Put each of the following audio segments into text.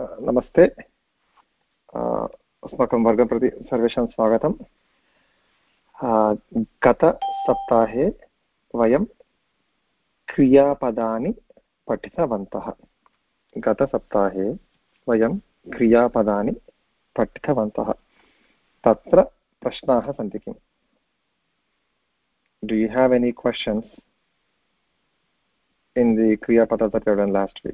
नमस्ते। अस्माकं वर्गं प्रति सर्वेषां स्वागतम्। गतसप्ताहे वयं क्रियापदानि पठितवन्तः। गतसप्ताहे वयं क्रियापदानि पठितवन्तः। तत्र प्रश्नाः सन्ति किम्? You have any questions in the kriya pada that you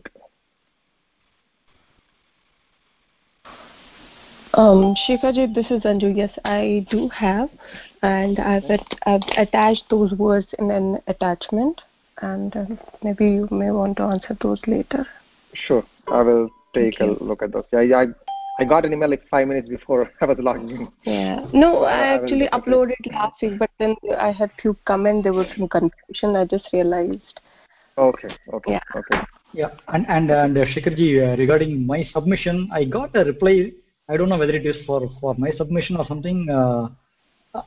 Um, Shikhaji, this is Anju. Yes, I do have, and I've, I've attached those words in an attachment, and uh, maybe you may want to answer those later. Sure, I will take a look at those. Yeah, I, I got an email like five minutes before I was logging in. Yeah, no, I, I actually uploaded last week, but then I had few comments. There was some confusion. I just realized. Okay. Okay. Yeah. Okay. Yeah, and and and uh, Shikharji, uh, regarding my submission, I got a reply I don't know whether it is for for my submission or something. Uh,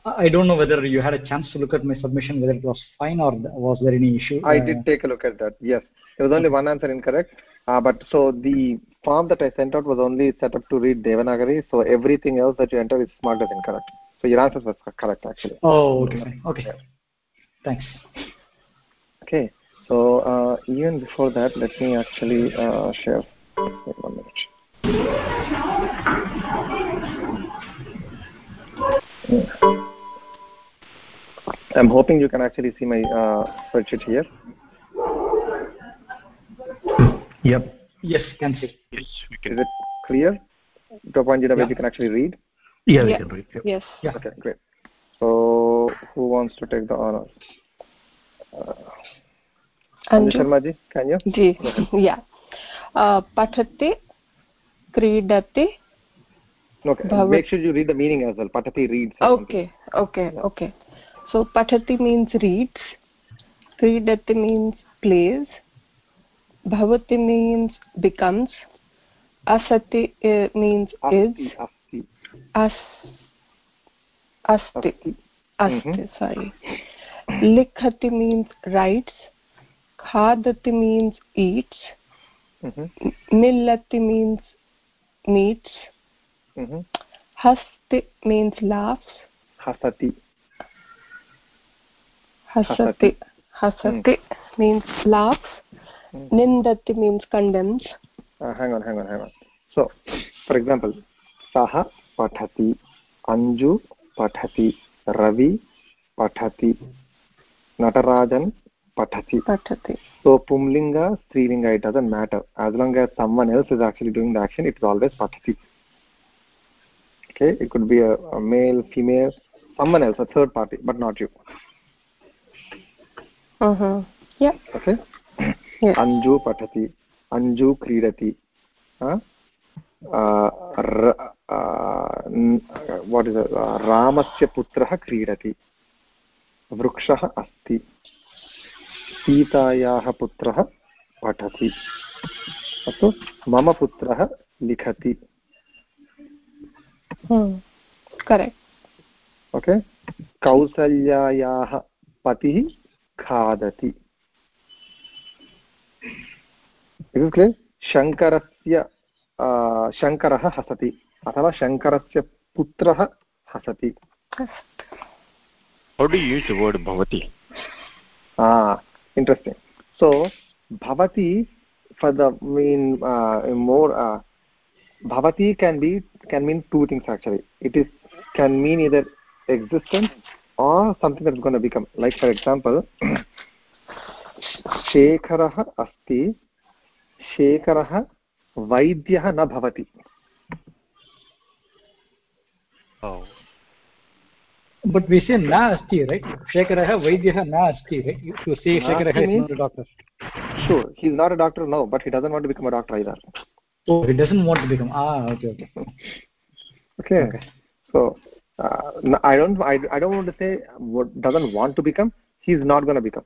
I don't know whether you had a chance to look at my submission, whether it was fine or was there any issue. I uh, did take a look at that. Yes, there was only one answer incorrect. Uh, but so the form that I sent out was only set up to read Devanagari. So everything else that you enter is marked as incorrect. So your answer was correct actually. Oh, okay, okay. Yeah. Thanks. Okay. So uh, even before that, let me actually uh, share. Wait one minute. I'm hoping you can actually see my uh, spreadsheet here. Yep. Yes, can see. Yes, we can. Is it clear? To a point in yeah. you can actually read? Yeah, yeah. can read. Yep. Yes. Yeah. Okay, great. So, who wants to take the honors? Uh, Anju Sharma ji, can you? Ji, yeah. Uh, pathati, kridati, Okay, Bhavat- make sure you read the meaning as well. Patati reads. Okay, okay, okay. So pathati means reads, kridati means plays, bhavati means becomes, asati uh, means is, Asti, asti, as, asti, asti. asti, Mhm. sorry. Likhati means meets, mhm. hasti means laughs, Hasati. hasati hasati mm. means laughs Mm. nindati means condemns Uh, hang on, hang on, hang on. So, for example, Saha pathati, Anju pathati, Ravi pathati, Natarajan pathati. patati So, Pumlinga, Strilinga, it doesn't matter. As long as someone else is actually doing the action, it is always pathati. Okay, it could be a, a male, female, someone else, a third party, but not you. uh-huh yeah Okay? Yeah. yes Anju पठति अंजु क्रीडति what is रामस्य पुत्रः क्रीडति वृक्षः अस्ति सीतायाः पुत्रः पठति। अस्तु मम पुत्रः लिखति। hmm. ओके? कौसल्यायाः पतिः खादति। क्लियर् शङ्करस्य शङ्करः हसति अथवा शङ्करस्य पुत्रः हसति। How bhavati? interesting so bhavati for the mean uh, more uh, bhavati can be can mean two things actually it is can mean either existence or something that's going to become like for example शेखरः अस्ति शेखरः वैद्यः न भवति Oh. But we say na asti, right? Shekarah Vaidyah na asti, right? You say Shekarah Nasti is means- not a doctor. sure he's not a doctor no but he doesn't want to become a doctor either Oh, he doesn't want to become. Ah, okay, okay. okay, Okay. so uh, i don't I, I don't want to say what doesn't want to become he's not going to become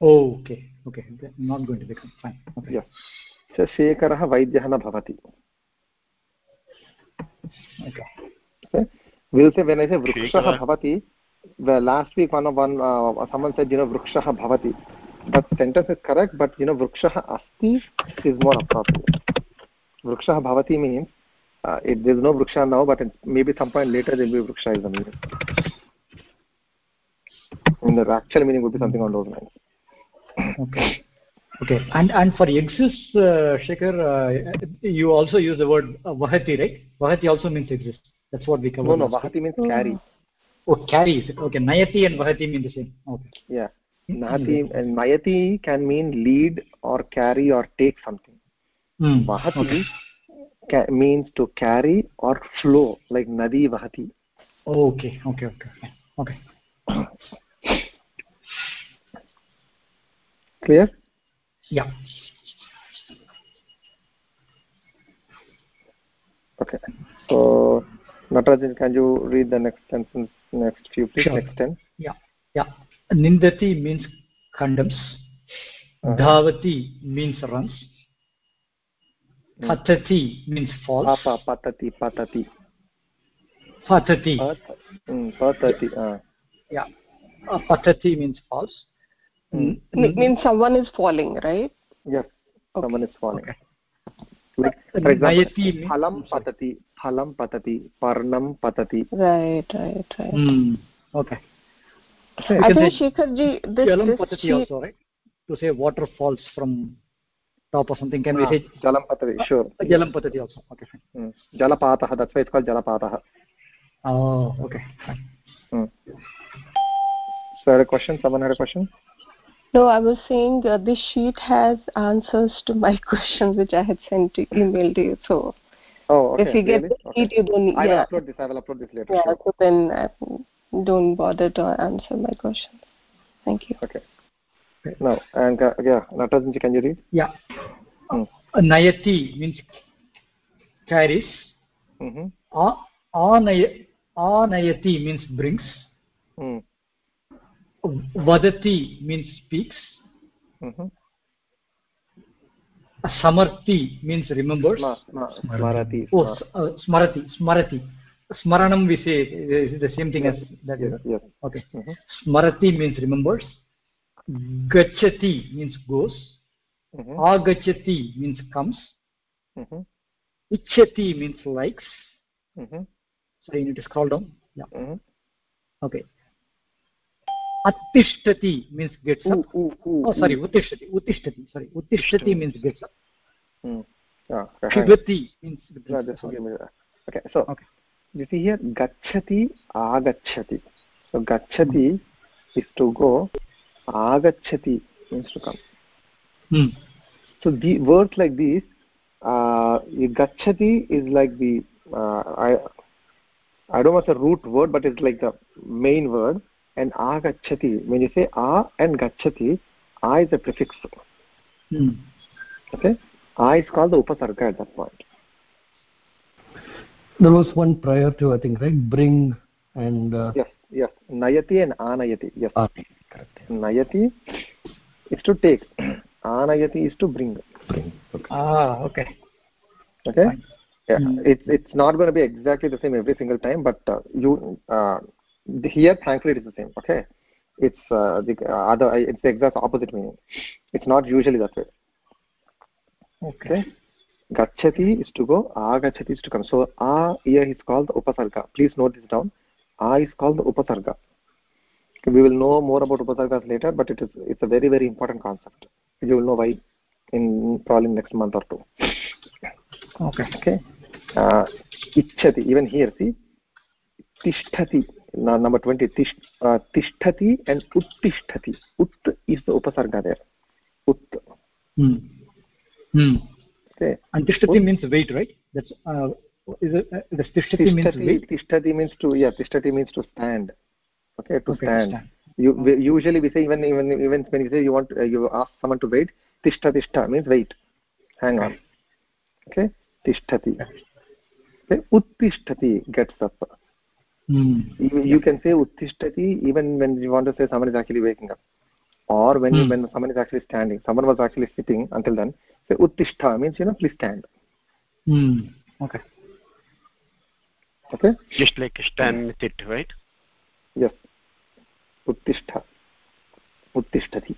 Oh, okay, okay. Not going to become. Fine. Okay. yes so शेखरः वैद्यः न भवति Okay. We'll say when i say vrukshah bhavati the last week one of one uh, someone said you know vrukshah bhavati that sentence is correct but you know vrukshah asti is more appropriate vriksha bhavati means uh, it, there's no vriksha now but maybe some point later there will be vriksha is the meaning and the actual meaning would be something on those lines okay okay and and for exists uh, Shekhar, uh, you also use the word uh, vahati right vahati also means exist that's what we covered no no vahati means carry oh carries okay nayati and vahati mean the same okay yeah nahati and nayati can mean lead or carry or take something mm. vahati okay. ca- means to carry or flow like nadi vahati oh, okay okay okay okay clear yeah okay so Natarajan, can you read the next sentence next few please? Sure. next 10 yeah. Yeah. Nindati means condemns Uh-huh. dhavati means runs. Hmm. patati means falls papa patati patati patati Pat- mm, patati uh. yeah. Uh, patati means falls Hmm. Me- means someone is falling right? Yes. Someone is falling. Okay patati phalam patati parnam patati right right right Hmm. okay i think shekhar ji this, jalam this patati also right to say water falls from top of something can ah, we Ah, say jalam patati sure jalam patati also okay fine mm. jalapatah that's why it's called jalapatah oh okay fine mm. so I had a question someone had a question no i was saying uh, this sheet has answers to my questions which i had sent to email to you so oh okay if you get really? the sheet you don't need. I will upload this I will upload this later yeah sure. so then uh, don't bother to answer my questions thank you okay now and uh, yeah Natarajan can you read yeah Hmm. nayati means carries mm-hmm. A- anay anayati means brings mm. Vadati means speaks mm-hmm. samarthi means remembers Sma, sma, smarati oh sma. uh, smarati smarati smaranam we say is the same thing yes, as that yes, yes. okay Mm-hmm. smarati means remembers gachati means goes Mm-hmm. agachati means comes Mm-hmm. ichati means likes Mm-hmm. so you need to scroll down yeah Mm-hmm. okay अतिष्ठति means gets sorry उत्तिष्ठति उत्तिष्ठति सारी उत्तिष्ठति means gets गच्छति आगच्छति सो गच्छति is to go आगच्छति means to come so the word like this गच्छति is like the I don't word but is like the main word And agachati, when you say a and gachati, a is a prefix. Hmm. Okay, a is called the upasarga at that point. There was one prior to, I think, right? Bring and uh, Yes, yes. Nayati and anayati. Yes. ah, correct. Nayati is to take. Anayati is to bring. Bring. Okay. ah okay Okay. Fine. Yeah. Mm. It's it's not going to be exactly the same every single time, but uh, you uh, the- here thankfully it is the same. Okay. It's uh, the uh, other. It's the exact opposite meaning. It's not usually that way. okay. Gachati is to go. Agachati is to come. So a here is called the upasarga. Please note this down. A is called the upasarga. We will know more about upasargas later, but it is it's a very very important concept. You will know why in probably next month or two. okay Okay. Uh, ichhati. Even here, see, tishtati. Number twenty. Tish, uh, tishtati and uttishtati. Ut is the upasarga there. Ut. hmm. Hmm. Okay. and tishtati means weight right that's uh, is it uh, the tishtati means tishtati, weight tishtati means to yeah tishtati means to stand okay to Okay, to stand, stand. you we, usually we say even even even when you say you want uh, you ask someone to wait tishta tishta means wait hang on okay tishtati okay uttishtati gets up hmm. you, you can say uttishtati even when you want to say someone is actually waking up or when you, Hmm. when someone is actually standing someone was actually sitting until then say uttishta means you know please stand Hmm. okay okay Just like stand with it, right? yes uttishtha uttishtati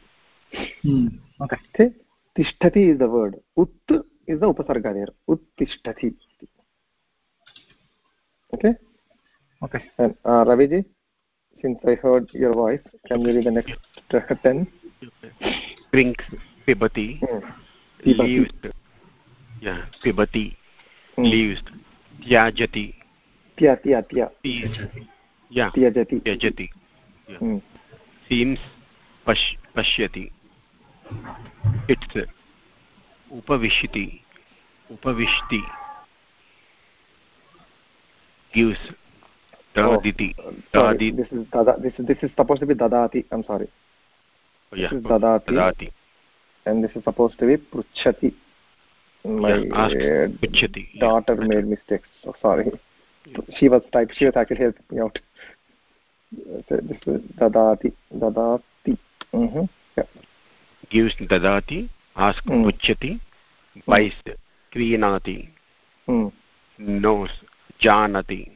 hmm. okay okay tishtati is the word ut is the upasarga there uttishtati okay okay. And uh, raviji since i heard your voice can you read the next uh, 10 drinks pibati. Hmm. Leaves yeah pibati. Hmm. leaves tyajati tya tya tya yeah. Tyajati tyajati Hmm. seems pash pashyati it's upavishiti. Upavishti. Gives daditi Oh, daditi this is dada this is this is supposed to be dadati i'm sorry oh, yeah this is dadati. dadati and this is supposed to be pruchati my Yeah, uh, yeah, daughter better. made mistakes so sorry yeah. she was type she was actually helping me out so this is dadati dadati mm-hmm. yeah. gives dadati ask Mm. pruchati buys mm. knows janati mm. yeah, janati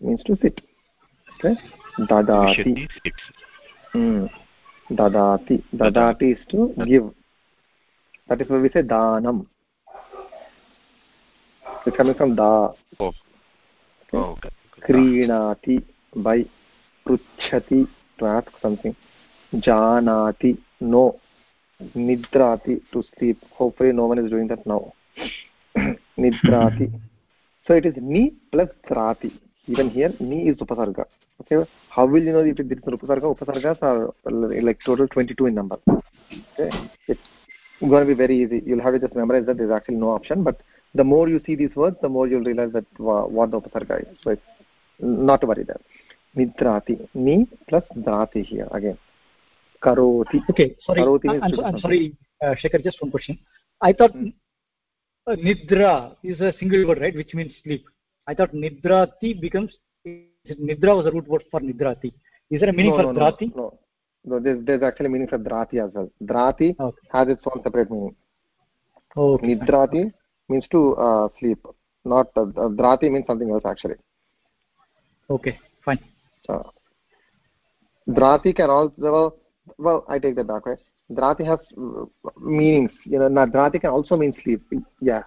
means to sit okay dadati Vishati sits mm. dadati dadati is to give that is why we say danam it's coming from da oh oh, okay क्रीणाति by पृच्छति ask something janati no nidrati to sleep. Hopefully no one is doing that now. Nidrati. So it is ni plus drati. Even here ni is upasarga. Okay? How will you know if it is upasarga? Upasargas are like total 22 in number. Okay? It's going to be very easy. You'll have to just memorize that. There's actually no option. But the more you see these words the more you'll realize that wha- what the upasarga is. So it's not to worry there. Nidrati. Ni plus drati here again karoti. Okay sorry. Karoti i'm, so, I'm sorry uh, shekhar just one question. I thought uh, nidra is a single word right which means sleep. I thought nidrati becomes nidra was a root word for nidrati. Is there a meaning no, for no, no, drati? no. No there's, there's actually meaning for drati as well. Drati okay. has its own separate meaning. Okay. Nidrati means to uh, sleep not uh, uh, drati means something else actually. Okay fine. Uh, drati can also well i take that back right? Drati has uh, meanings you know now drati can also mean sleep. Yeah.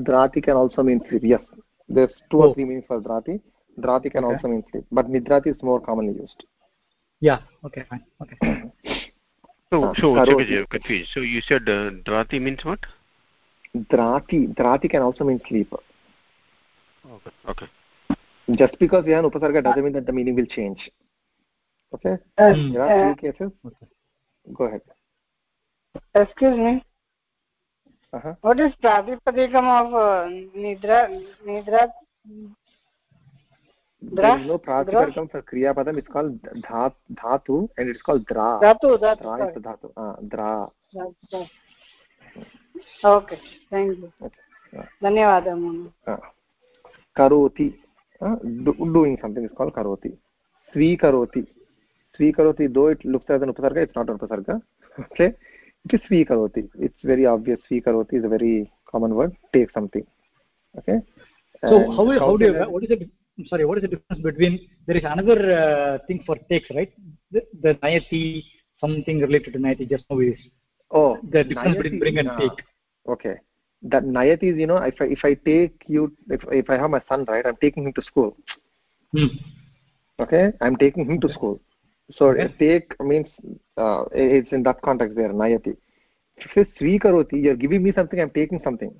Drati can also mean sleep. Yes. There's two Oh. or three meanings for drati. Drati can Okay. also mean sleep but nidrati is more commonly used. Yeah. Okay fine. Okay. So Uh, so karoti. Chakaji, I'm confused. So you said uh, drati means what? Drati drati can also mean sleep. Okay okay. Just because we have an upasarga doesn't mean that the meaning will change okay yes, graph uh, cases okay. go ahead excuse me uh -huh. what is pratipadikam of uh, nidra nidra There is no pratipadikam for kriya padam it's called dhat dhatu and it's called dra dhatu dhatu dra is dhatu ah dra okay thank you okay. धन्यवादः मम करोति doing something is काल् करोति स्वीकरोति svikaroti though it looks as an upasarga it's not an upasarga okay it is svikaroti it's very obvious svikaroti is a very common word take something okay so And how how do you what is the I'm sorry what is the difference between there is another uh, thing for takes right the, the nayati something related to nayati just now is oh the difference nayati, between bring and ah, take okay that nayati is you know if i if i take you if if i have my son right i'm taking him to school hmm. okay i'm taking him to school so Okay. take means uh, it's in that context there nayati. If you svikaroti you're giving me something i'm taking something.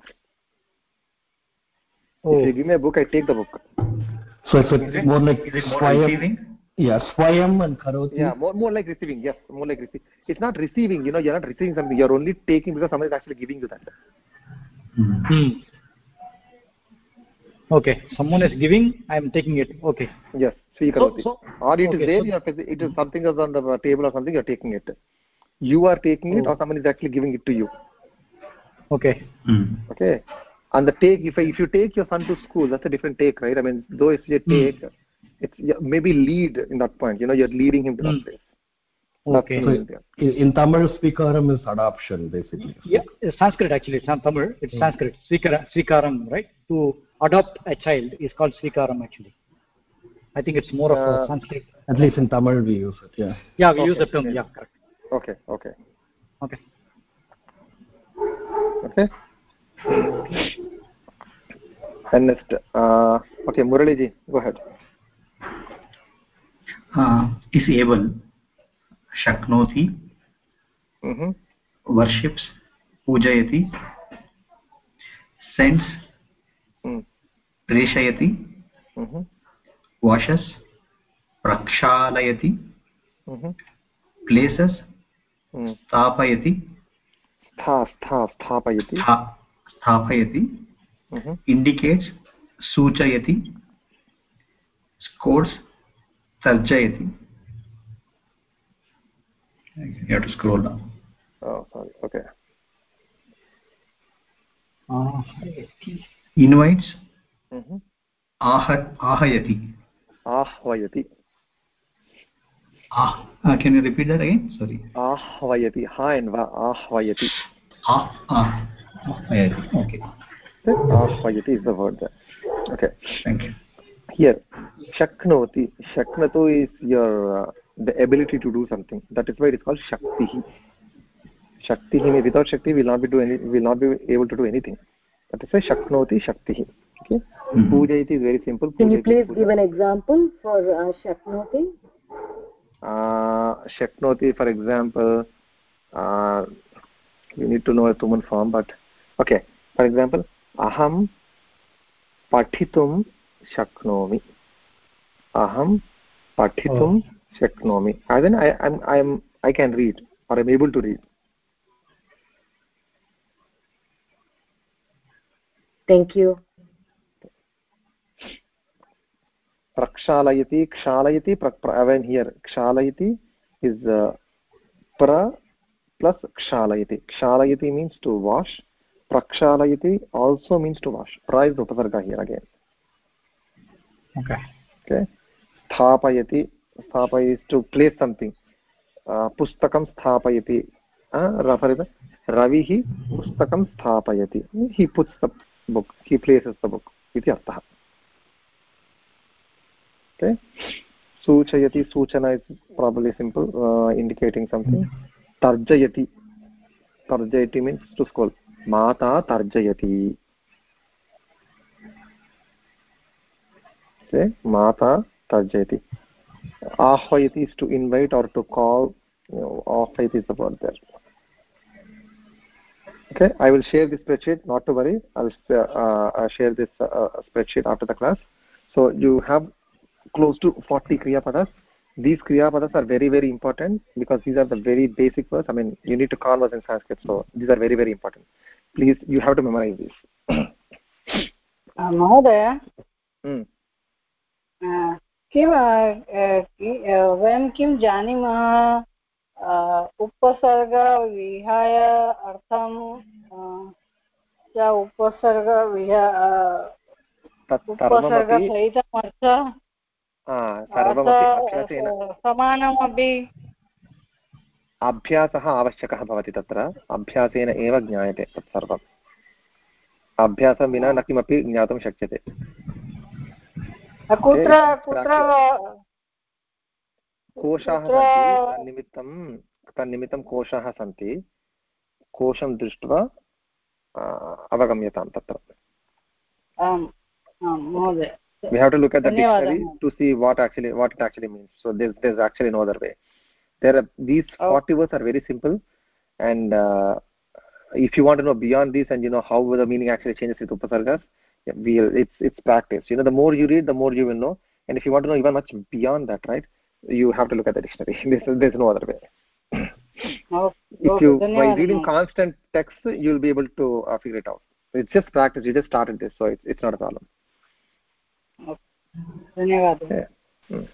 Oh. if you give me a book i take the book. So if it's more like swayam, yeah, swayam and karoti. yeah more, more like receiving yes more like receiving. It's not receiving you know you're not receiving something you're only taking because someone is actually giving you that. Hmm. hmm. okay someone is giving i am taking it okay. Yes swikaroti So- or it is okay, there so- you are, it is something is on the table or something you are taking it. You are taking it Oh. or someone is actually giving it to you. Okay. Hmm. Okay? And the take if I, if you take your son to school that's a different take right? I mean though it's a hmm. take it's yeah, maybe lead in that point. You know you're leading him to that Hmm. place. Okay. So in, in Tamil, Swikaram is adoption, basically. yeah it's sanskrit actually. It's not tamil it's hmm. sanskrit. Swikara swikaram right? To adopt a child is called swikaram actually i think it's more of a Uh, sanskrit At least in Tamil, we use it. Yeah. yeah we use okay, the term okay. yeah correct okay okay okay okay and next uh, okay murali ji go ahead is able शक्नोति mm-hmm. worships पूजयति sends mm. प्रेषयति Mm-hmm. washes प्रक्षालयति Mm-hmm. places Mm. स्थापयति स्थापयति स्था- स्थापयति mm-hmm. indicates सूचयति scores तर्जयति you have to scroll down oh sorry okay uh, invites mm-hmm. आह आहयति आह्वयति आह्वयति हा एन् वा आह्वयति आह्वयति इस् दर्ड् ओके हियर् शक्नोति शक्नोतु is your the ability to do something that is why it is called शक्तिः शक्तिः may without shakti will not be do any will not be able to do anything that is why शक्नोति शक्तिः okay Mhm. pujayati is very simple Can you Pujayati, please puja. give an example for uh, Shaknoti? uh, shaknoti for example uh, you need to know a tuman form but okay for example aham pathitum shaknomi aham pathitum shaknomi as in i i'm i'm i can read or i'm able to read Thank you. Prakshalayati kshalayati pra, pra, when here kshalayati is uh, pra plus kshalayati kshalayati means to wash prakshalayati also means to wash pra is upasarga here again okay okay sthapayati sthapayati is to place something uh, pustakam sthapayati uh, refer to ravihi pustakam sthapayati he puts the book he places the book okay सूचयति सूचना uh, something tarjayati tarjayati means to scold mata tarjayati okay mata tarjayati ahvayati is to invite or to call you know, ahvayati is the word there okay i will share this spreadsheet not to worry i'll uh, uh, share this uh, spreadsheet after the class so you have close to 40 kriya padas these kriya padas are very very important because these are the very basic words i mean you need to converse in sanskrit so these are very very important please you have to memorize this अ, महोदय mm. अ, किं अ, कि- अ, वयं किं जानीमः अ, उपसर्ग विहाय अर्थं अ, च उपसर्ग विहा तत् सर्वमपि समानमपि अभ्यासः आवश्यकः भवति तत्र अभ्यासेन एव ज्ञायते तत् सर्वम् अभ्यासं विना न किमपि ज्ञातुं शक्यते कुत्र कुत्र कोशाः तन्निमित्तं तन्निमित्तं कोशाः सन्ति कोशं दृष्ट्वा अवगम्यतां तत्र आम् आं महोदय we have to look at the dictionary to see what actually what it actually means. So there's there's actually no other way. There are these oh. 40 words are very simple and uh, if you want to know beyond this and you know how the meaning actually changes with upasargas we it's it's practice. You know the more you read the more you will know. And if you want to know even much beyond that right you have to look at the dictionary. There's, there's no other way. Oh, if you. by reading constant text you'll be able to uh, figure it out. It's just practice. You just started this so it's, it's not a problem. धन्यवादः. Hmm.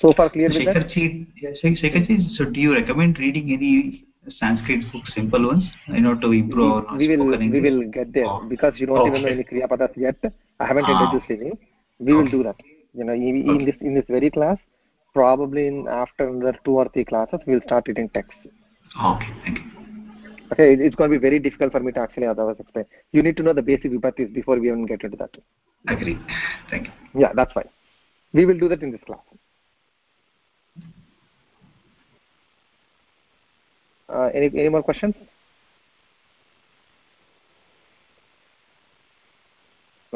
So far clear with that? Shekharji, yeah, Shekharji, so do you recommend reading any Sanskrit books, simple ones, in order to improve our we will spoken we will get there Oh. because you don't okay. even know any kriya padas yet i haven't Ah. introduced any we will Okay. do that you know in, in Okay. this in this very class probably in after another two or three classes we'll start reading text Okay, thank you. Okay it's going to be very difficult for me to actually otherwise explain you need to know the basic vibhatis before we even get into that Agree. Thank you. yeah that's fine we will do that in this class uh, any any more questions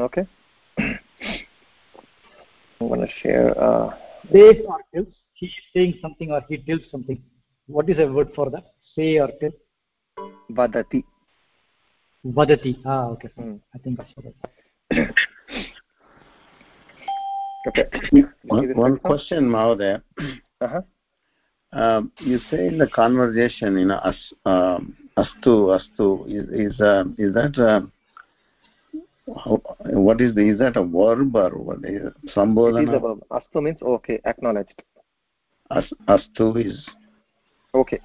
okay i'm going to share uh, Says or tells. He is saying something or he tells something. What is a word for that? Say or tell. Vadati Vadati. Okay. I think I saw okay One, one question, Mahodaya. uh-huh. Um, you say in the conversation, you know, as, um, astu, astu, is is, uh, is that uh, how, what is the is that a verb or what is it? it is a verb astu means okay acknowledged As, astu is okay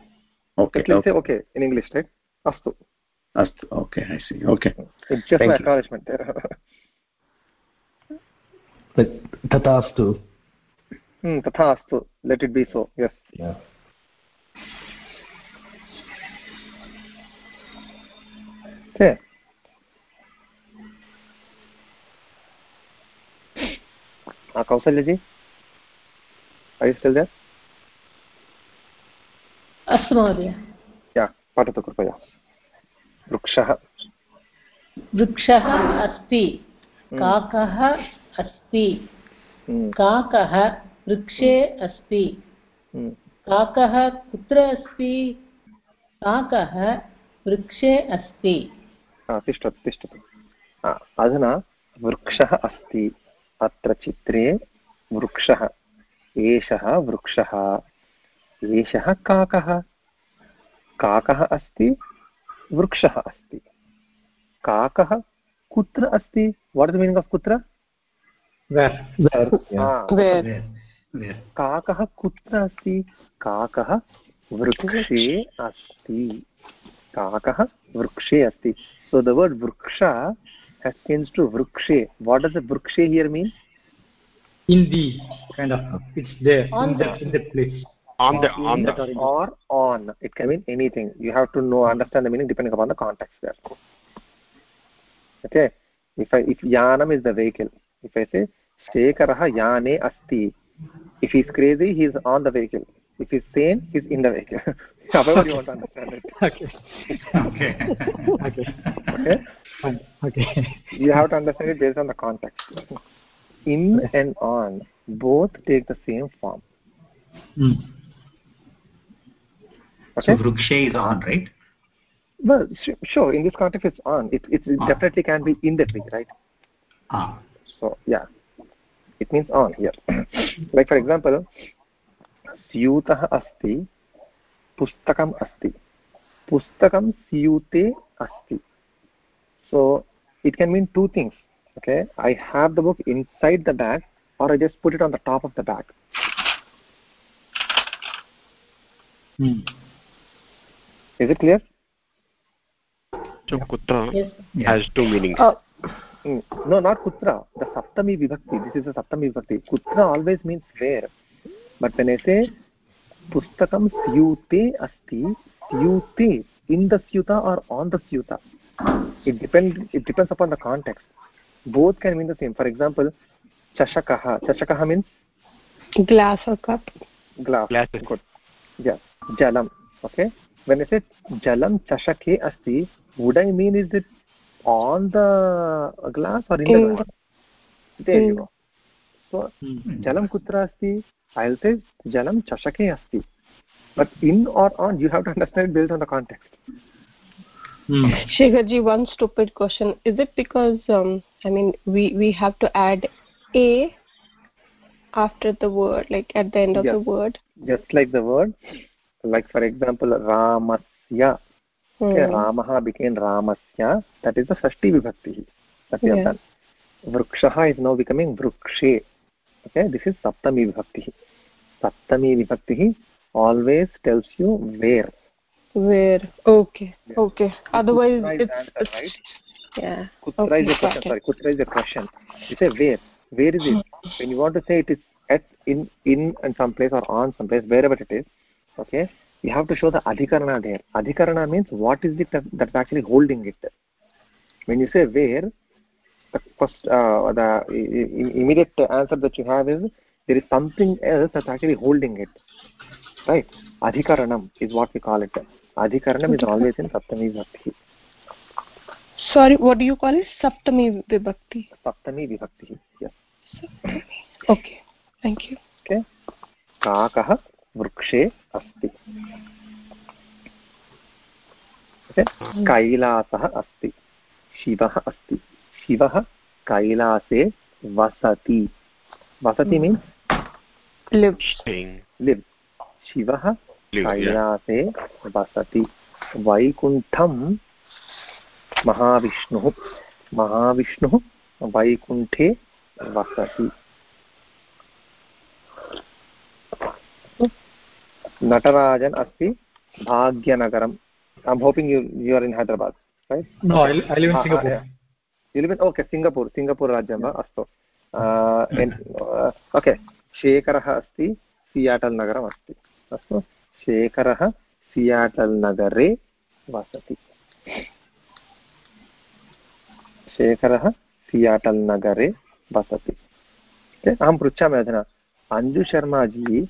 okay. it will okay. say okay in english right hmm, tatha astu let it be so yes Yeah. okay uh, kausalya ji are you still there अस्तु महोदय yeah पाठतु कृपया वृक्षः। वृक्षः अस्ति। काकः अस्ति। Hmm, काकः वृक्षे अस्ति. काकः कुत्र अस्ति? काकः वृक्षे अस्ति। तिष्ठतु तिष्ठतु। अधुना वृक्षः अस्ति। अत्र चित्रे वृक्षः। एषः वृक्षः। एषः काकः। काकः अस्ति। वृक्षः अस्ति। काकः कुत्र अस्ति? वाट् इस् मीनिङ्ग् आफ् कुत्र? Ah. काकः कुत्र अस्ति? काकः वृक्षे अस्ति। काकः वृक्षे अस्ति। सो द वर्ड् वृक्ष हेन्स् टु वृक्षे। वाट् इस् वृक्षे here mean on the on in the or on. It can mean anything. You have to know understand the meaning depending upon the context there. Okay? If i if yanam is the vehicle if i say shekarah yane asti. If he's crazy he's on the vehicle. If he's sane he's in the vehicle. However you want to understand it. Okay. Okay. Okay. okay? Fine. Okay. you have to understand it based on the context. In and on both take the same form. Hmm. okay So Vriksha is on, right? well su- sure in this context it's on it, it, it Ah. definitely can be in the tree right Ah. so yeah it means on here like for example स्यूतः अस्ति पुस्तकम् अस्ति पुस्तकं स्यूते अस्ति so it can mean two things okay i have the book inside the bag or i just put it on the top of the bag Hmm. Is it clear kutra Yes. has two meanings uh, Mm. no not kutra the saptami vibhakti this is a saptami vibhakti kutra always means where but when i say pustakam syute asti syute in the syuta or on the syuta it depends it depends upon the context both can mean the same for example chashakah chashakah means glass or cup glass Glass. good yes jalam okay when i say jalam chashake asti would i mean is it on the glass or in, In the the- glass there you go so Hmm. jalam kutra asti i'll say jalam chashake asti but in or on you have to understand it based on the context Hmm. Shekharji, one stupid question. Is it because um, I mean we we have to add a after the word, like at the end of Yeah. the word? just like the word like for example ramasya hmm. okay Hmm. ramah became ramasya that is the shashti vibhakti that have Yeah. done vrukshah is now becoming vrukshe okay this is saptami vibhakti saptami vibhakti always tells you where where okay yes. okay otherwise kutra it's, answer, it's right yeah kutra okay, is the question sorry kutra is the question you say where where is it when you want to say it is at in in in some place or on some place wherever it is okay you have to show the adhikarana there adhikarana means what is it that, that's actually holding it when you say where the first uh, the immediate answer that you have is there is something else that's actually holding it right adhikaranam is what we call it adhikaranam okay. is always in saptami vibhakti sorry what do you call it saptami vibhakti saptami vibhakti yes okay thank you okay काकः वृक्षे अस्ति। कैलासः अस्ति। शिवः अस्ति। शिवः कैलासे वसति। वसति means live शिवः कैलासे वसति। वैकुण्ठं महाविष्णुः। महाविष्णुः वैकुण्ठे वसति। नटराजन् अस्ति Bhagyanagaram. I hoping you you are in Hyderabad right No, I, I live in Singapore. You live in okay, Singapore Singapore राज्यं वा अस्तु. ओके शेखरः अस्ति सियाटल् नगरम् अस्ति. अस्तु. शेखरः सियाटल् नगरे वसति. शेखरः सियाटल् नगरे वसति. अहं पृच्छामि अधुना अञ्जुशर्माजी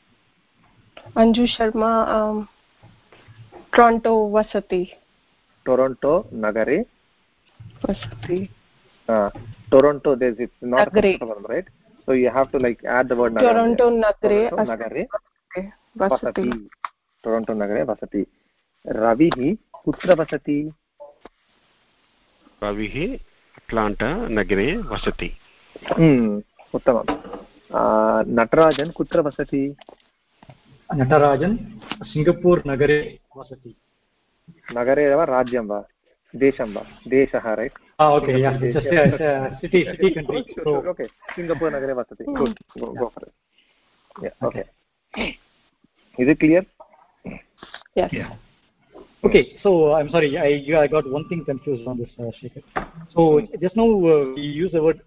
अञ्जु शर्मा टोरण्टो वसति। टोरण्टो नगरे। वसति। Toronto not nagare. a one right? So you have to like add the word Toronto नगरे नगरे। वसति। टोरण्टो नगरे वसति। रविः कुत्र वसति? रविः अट्लाण्टा नगरे वसति। उत्तमं नटराजन् कुत्र वसति? नटराजन् सिङ्गपूर् नगरे वसति नगरे वा राज्यं वा देशं वा देशः right okay city city country okay Singapore नगरे वसति good go for okay is it clear yes yeah. okay so i'm sorry i i got one thing confused on this uh, Shekhar. so just now uh, we use the word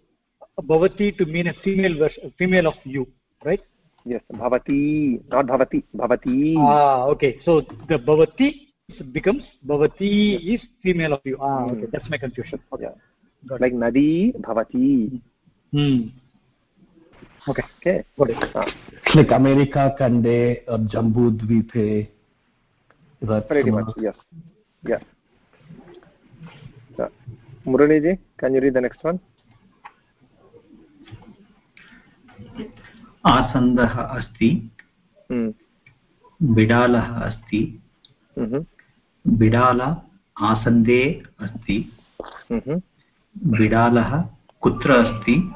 bhavati to mean a female version female of you right Yes bhavati not bhavati bhavati ah okay so the bhavati becomes bhavati yes. is female of you ah Hmm. okay that's my confusion okay yeah. like nadi bhavati hmm okay okay got it ah. like america kande or jambu dvipe that pretty much yes yeah yeah. murali ji can you read the next one आसन्दः अस्ति। hmm. बिडालः अस्ति। mm-hmm. बिडाल आसन्दे अस्ति। Mm-hmm. बिडालः कुत्र अस्ति.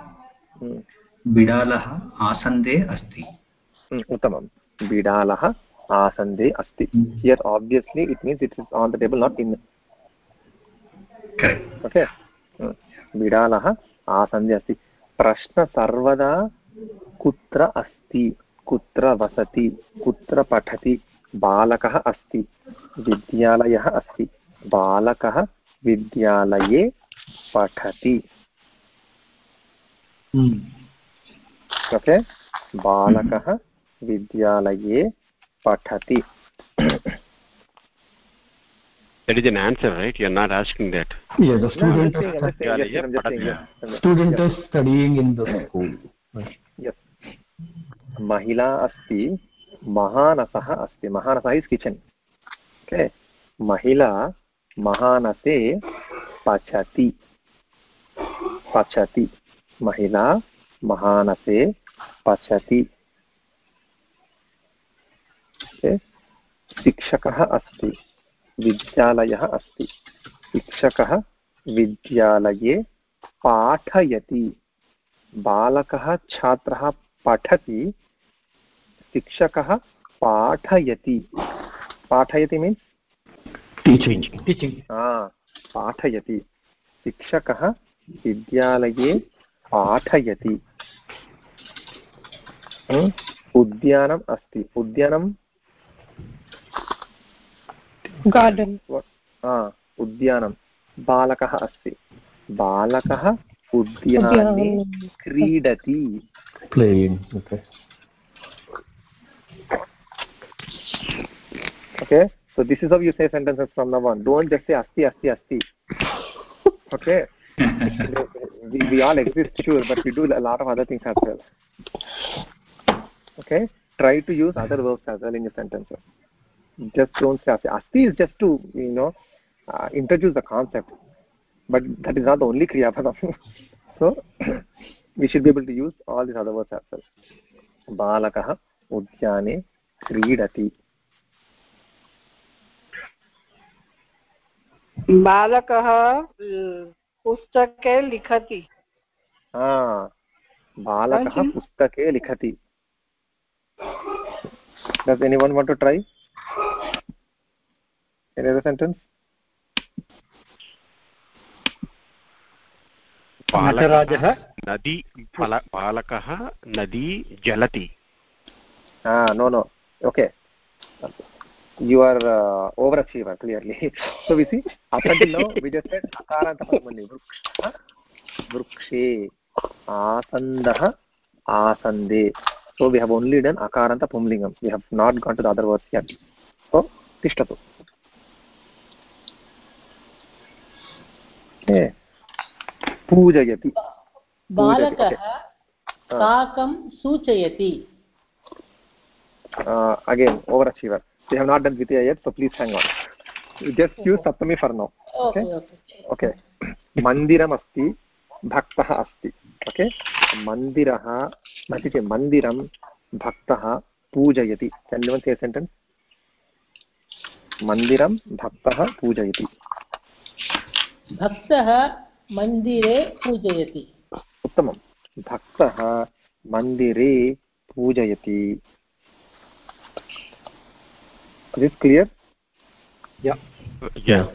बिडालः आसन्दे अस्ति. उत्तमं। बिडालः आसन्दे अस्ति। Here obviously it means it is on the table not in okay बिडालः आसन्दे अस्ति। प्रश्न सर्वदा कुत्र अस्ति कुत्र वसति कुत्र पठति बालकः अस्ति विद्यालयः अस्ति बालकः विद्यालये पठति hmm. ओके बालकः विद्यालये पठति That is an answer, right? You are not asking that. yeah the student No, saying, saying, yes, I'm saying, yes. Student is studying in the school right? yes. महिला अस्ति, महानसः अस्ति। महानसः इस् किचन् ओके महिला महानसे पचति। पचति। महिला महानसे पचति। शिक्षकः अस्ति। विद्यालयः अस्ति। शिक्षकः विद्यालये पाठयति। बालकः छात्रः पठति शिक्षकः पाठयति। पाठयति मीन्स् टीचिङ्ग् टीचिङ्ग् पाठयति। शिक्षकः विद्यालये पाठयति। उद्यानम् अस्ति। उद्यानं गार्डन् उद्यानं बालकः अस्ति। बालकः उद्याने क्रीडति okay so this is how you say sentences from now on don't just say asti asti asti okay we, we all exist sure but we do a lot of other things as well okay try to use other verbs as well in your sentences just don't say asti asti is just to you know uh, introduce the concept But that is not the only kriya padam so we should be able to use all these other words as well balakah udyane क्रीडति बालकः पुस्तके लिखति बालकः पुस्तके लिखति does anyone want to try any other sentence बालकः नदी बालकः नदी जलति no no okay you are uh, overachiever clearly so we see up until now we just said akaranta padamani vriksha vrikshe asandah asande so we have only done akaranta pumlingam we have not gone to the other words yet so tishtatu okay पूजयति। Again over achiever you have not done द्वितीय yet so please hang on just you Saptami for no okay okay मन्दिरमस्ति भक्तः अस्ति okay मन्दिरः इत्युक्ते मन्दिरं भक्तः पूजयति चन्द्रमन्त्रि sentence मन्दिरं भक्तः पूजयति भक्तः मन्दिरे पूजयति। उत्तमं भक्तः मन्दिरे पूजयति। Yeah. Yeah.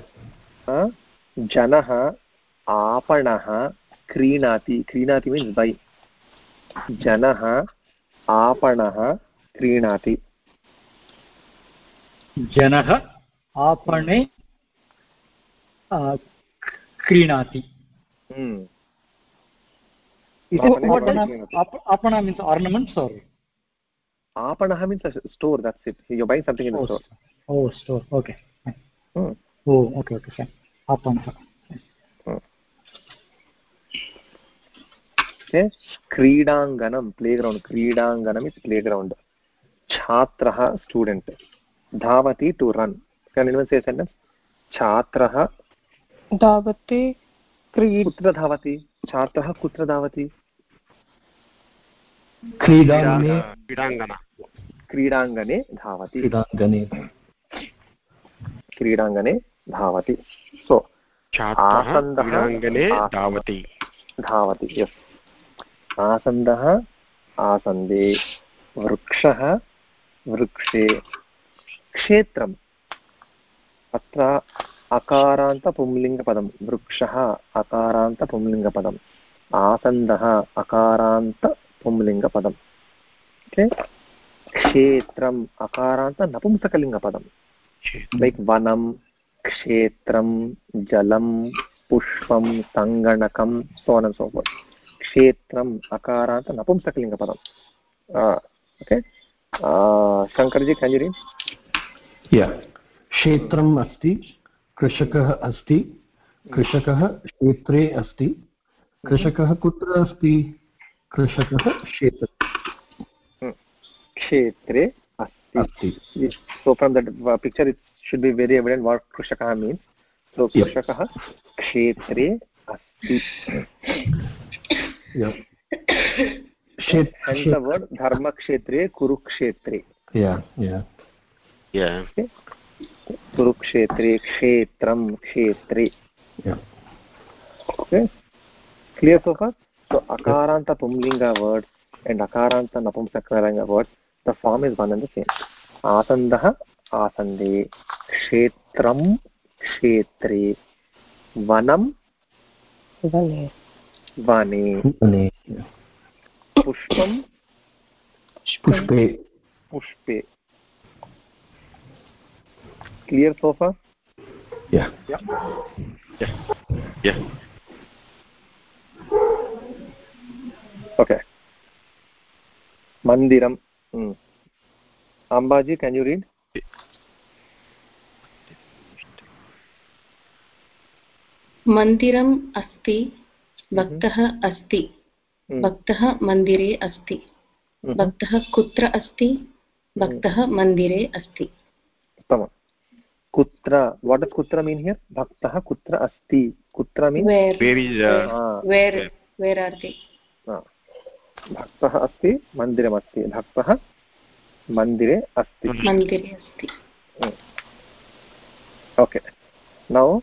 uh, आपणः क्रीणाति। क्रीणाति मीन्स् बै जनः आपणः क्रीणाति। जनः आपणे क्रीणाति। Apana means ornaments or apanah means a store that's it you're buying something in the store oh store okay hmm. oh okay okay fine apanah okay क्रीडाङ्गनं प्लेग्रौण्ड् क्रीडाङ्गनम् is playground छात्रः स्टूडेण्ट् धावति to run छात्रः धावति कुत्र धावति छात्रः कुत्र धावति क्रीडाङ्गणे। क्रीडाङ्गणे धावति। क्रीडाङ्गणे। क्रीडाङ्गणे धावति। सो क्रीडाङ्गणे धावति। धावति यस् आसन्दः आसन्दे। वृक्षः वृक्षे। क्षेत्रम्। अत्र अकारान्तपुंलिङ्गपदं वृक्षः अकारान्तपुंलिङ्गपदम् आसन्दः अकारान्तपुंलिङ्गपदम् ओके क्षेत्रम् अकारान्तनपुंसकलिङ्गपदं लैक् वनं क्षेत्रं जलं पुष्पं सङ्गणकं सोन् सो फोर् क्षेत्रम् अकारान्तनपुंसकलिङ्गपदम् ओके शङ्कर्जी कञ्जरी क्षेत्रम् अस्ति कृषकः अस्ति कृषकः क्षेत्रे अस्ति कृषकः कुत्र अस्ति? कृषकः क्षेत्रे। हम्म, क्षेत्रे अस्ति। So from that picture it should be very evident what कृषकः मीन् सो कृषकः क्षेत्रे अस्ति। धर्मक्षेत्रे कुरुक्षेत्रे। Yeah okay clear so far so akaranta pumlinga words and akaranta napumsakalinga words the form is one and the same asandah asande kshetram kshetre vanam vane vane vane pushpam pushpe pushpe clear so far yeah yeah yeah yeah okay mandiram hmm. ambaji can you read मन्दिरम् अस्ति भक्तः अस्ति भक्तः मन्दिरे अस्ति भक्तः कुत्र अस्ति भक्तः मन्दिरे अस्ति उत्तमं कुत्र वाट् इस् कुत्र मीन् हियर् भक्तः कुत्र अस्ति। कुत्र मीन् भक्तः अस्ति मन्दिरमस्ति। भक्तः मन्दिरे अस्ति। मन्दिरे। अस्ति। ओके नौ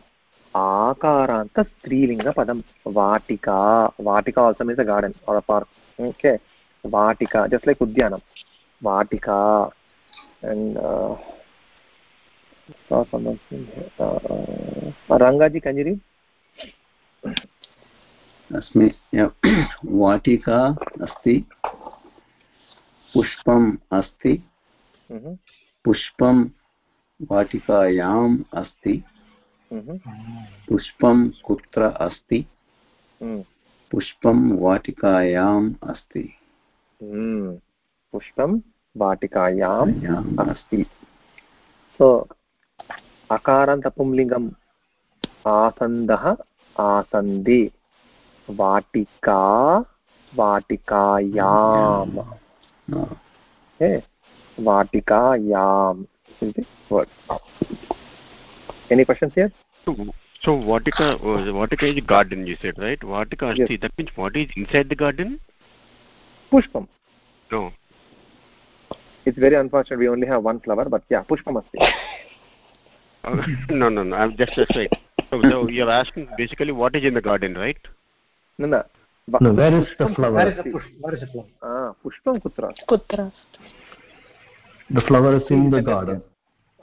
आकारान्त स्त्रीलिङ्गपदं। वाटिका। वाटिका also means a garden or a park okay Vatika just like उद्यानं वाटिका। And you read अस्मि वाटिका अस्ति पुष्पम् अस्ति पुष्पं वाटिकायाम् अस्ति पुष्पं कुत्र अस्ति पुष्पं वाटिकायाम् अस्ति। पुष्पं वाटिकायाम् अस्ति। सो अकारान्तपुंलिङ्गम् आसन्दः आसन्दे वाटिका वाटिकायाम् वाटिकायाम् word any questions here so, so vatika uh, vatika is garden you said right vatika asti yes. that means what is inside the garden pushpam no it's very unfortunate we only have one flower but yeah pushpam asti uh, no no no. I'm just just right so, so you're asking basically what is in the garden right? No no. No where is the flower? where is the push where is the flower? Ah pushpam kutra. Kutra. The flower is in the garden.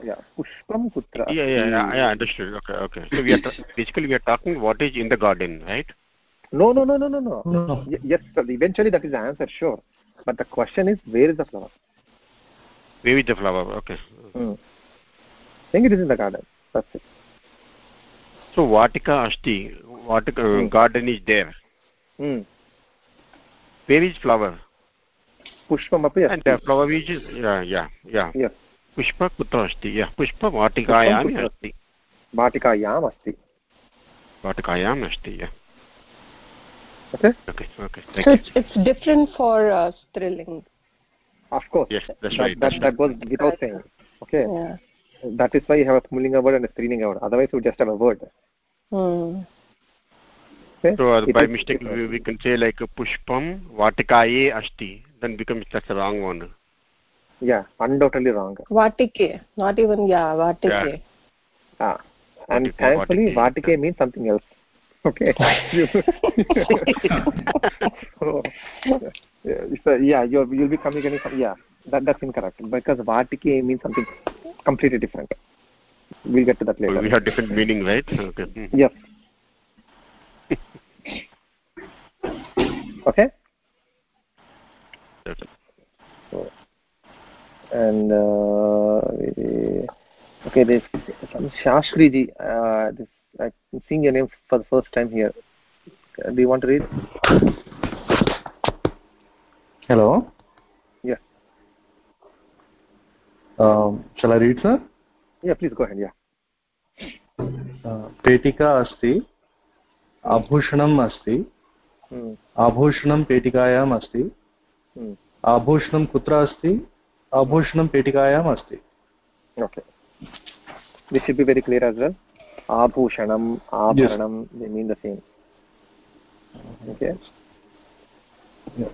Yeah pushpam kutra. Yeah yeah yeah, yeah understood. Okay okay. So we are basically we are talking what is in the garden right? No no no no no no, no. yes sir, eventually that is the answer sure. But the question is where is the flower? Where is the flower? Okay. Mm. I think it is in the garden that's it so vatika asti vatika uh, mm. garden is there mm. where is flower pushpam api asti and the flower is yeah yeah yeah yes पुष्प कुत्र अस्ति यः पुष्प वाटिकायाम् अस्ति वाटिकायाम् अस्ति वाटिकायाम् अस्ति okay okay okay Thank so it's, it's different for uh, striling of course yes that's that, right that, that's that goes without saying okay yeah. That is why you have a pullinga word and a strilinga word otherwise you just have a word. Hmm. okay? so uh, by mistake we, we can say like a pushpam vatikaye asti. Then becomes that's the wrong one. Yeah undoubtedly wrong. Vatike not even yeah vatike yeah. ah and vatike, thankfully vatike, vatike means something else. Okay. So, yeah, yeah you'll, you'll be communicating some, yeah that that's incorrect. Because vatike means something completely different. We'll get to that later. So we have different meaning right? Okay. Yes. Okay? Okay. So, and uh, okay this some shastri ji uh, this i'm seeing your name for the first time here. Do you want to read? Hello um, shall i read sir yeah please go ahead yeah पेटिका अस्ति आभूषणम् अस्ति आभूषणं पेटिकायाम् अस्ति आभूषणं कुत्र अस्ति आभूषणं पेटिकायाम् अस्ति okay this should be very clear as well abhushanam abharanam yes. they mean the same okay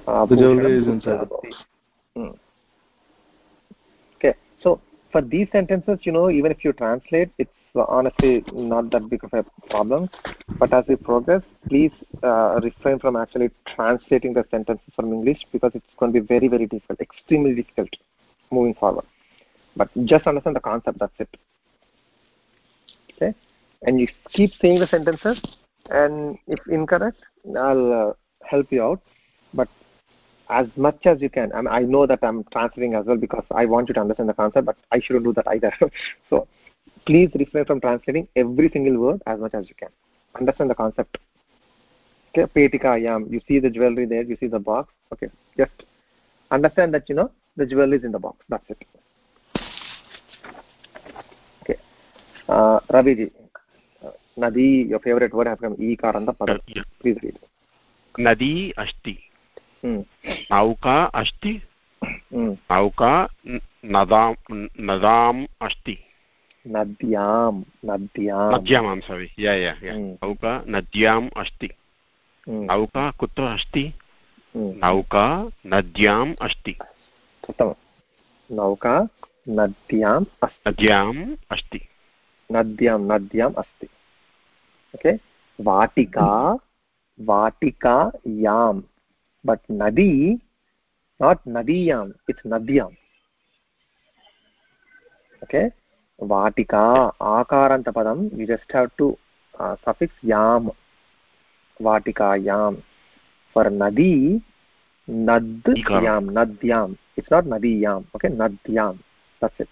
Uh, the jewelry is inside the box. Hmm. So for these sentences, you know, even if you translate, it's honestly not that big of a problem. But as we progress, please uh, refrain from actually translating the sentences from English because it's going to be very, very difficult, extremely difficult moving forward. But just understand the concept, that's it. Okay? And you keep saying the sentences, and if incorrect, I'll uh, help you out. But as much as you can. I, mean, I know that i'm transferring as well because i want you to understand the concept but i shouldn't do that either. So please refrain from translating every single word as much as you can. Understand the concept. Okay petikayam you see the jewelry there you see the box. Okay just understand that you know the jewelry is in the box. That's it. Okay. Uh, ravi ji uh, nadi your favorite word has come e karanda padam uh, please read. Nadi ashti. नौका अस्ति नौका नदां नदाम् अस्ति नद्यां नद्यां नद्याम् सारि या या नौका नद्याम् अस्ति नौका कुत्र अस्ति नौका नद्याम् अस्ति उत्तमं नौका नद्याम् नद्याम् अस्ति नद्यां नद्याम् अस्ति ओके वाटिका vatikayam but nadi not nadiyam it's nadyam okay vatika akaranta padam you just have to uh, suffix yam vatikayam for nadi nadyam nadyam it's not nadiyam okay nadyam that's it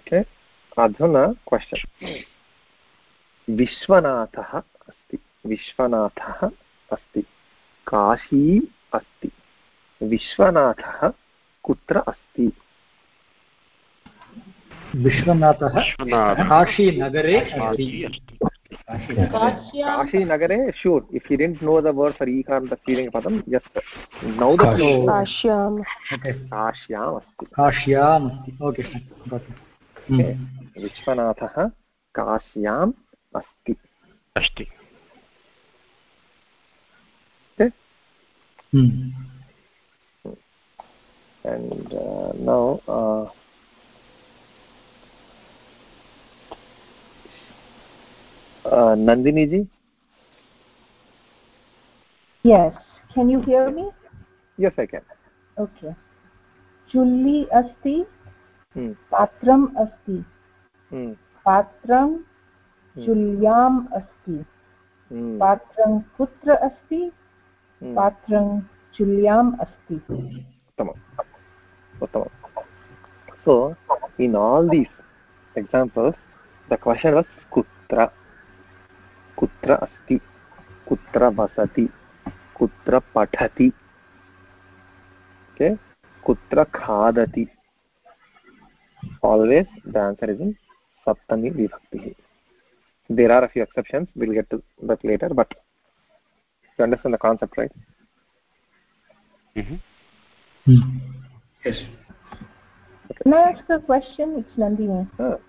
okay adhuna question विश्वनाथः विश्वनाथः अस्ति। काशी अस्ति। विश्वनाथः कुत्र अस्ति? विश्वनाथः काशीनगरे काशीनगरे if you didn't know the word for ikar the feeling padam just now काश्याम्। अस्ति। काश्याम् अस्ति। It. विश्वनाथः काश्याम् अस्ति। अस्ति। And uh, now uh, uh, Nandini ji yes can you hear me yes I can okay चुल्ली अस्ति पात्रम् अस्ति पात्रं चुल्याम् अस्ति पात्रं कुत्र अस्ति Hmm. पात्रं चुल्याम् अस्ति। उत्तमम्। उत्तमं so in all these examples the question was कुत्र? कुत्र अस्ति? कुत्र वसति? कुत्र पठति? ओके कुत्र खादति? Always the answer is in सप्तमी विभक्तिः। There are a exceptions will get to that later but you understand the concept right? Mm -hmm. Yes. Can i ask a question? It's nandini. Oh,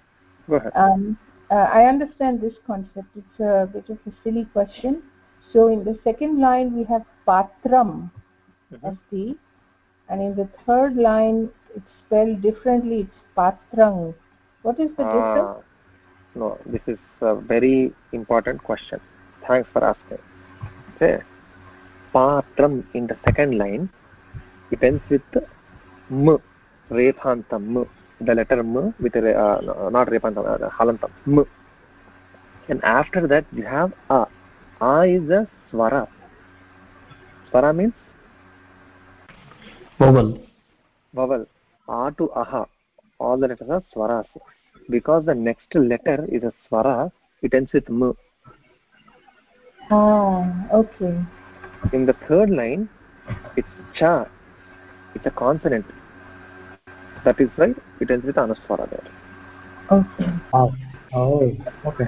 go ahead. Um, uh, i understand this concept. It's a bit of a silly question. So in the second line we have patram mm -hmm. asti and in the third line it's spelled differently. It's patrang. What is the ah, difference? no this is a very important question. Thanks for asking okay patram in the second line it ends with m rephantam m. The letter m with a, uh, not rephantam uh, halantam m. And after that you have a. A is a swara. Swara means? Vowel. Vowel. A to aha. All the letters are swaras. Because the next letter is a swara it ends with m ah okay. In the third line it's cha it's a consonant. That is why it ends with anuswara there. Okay. Oh, oh okay.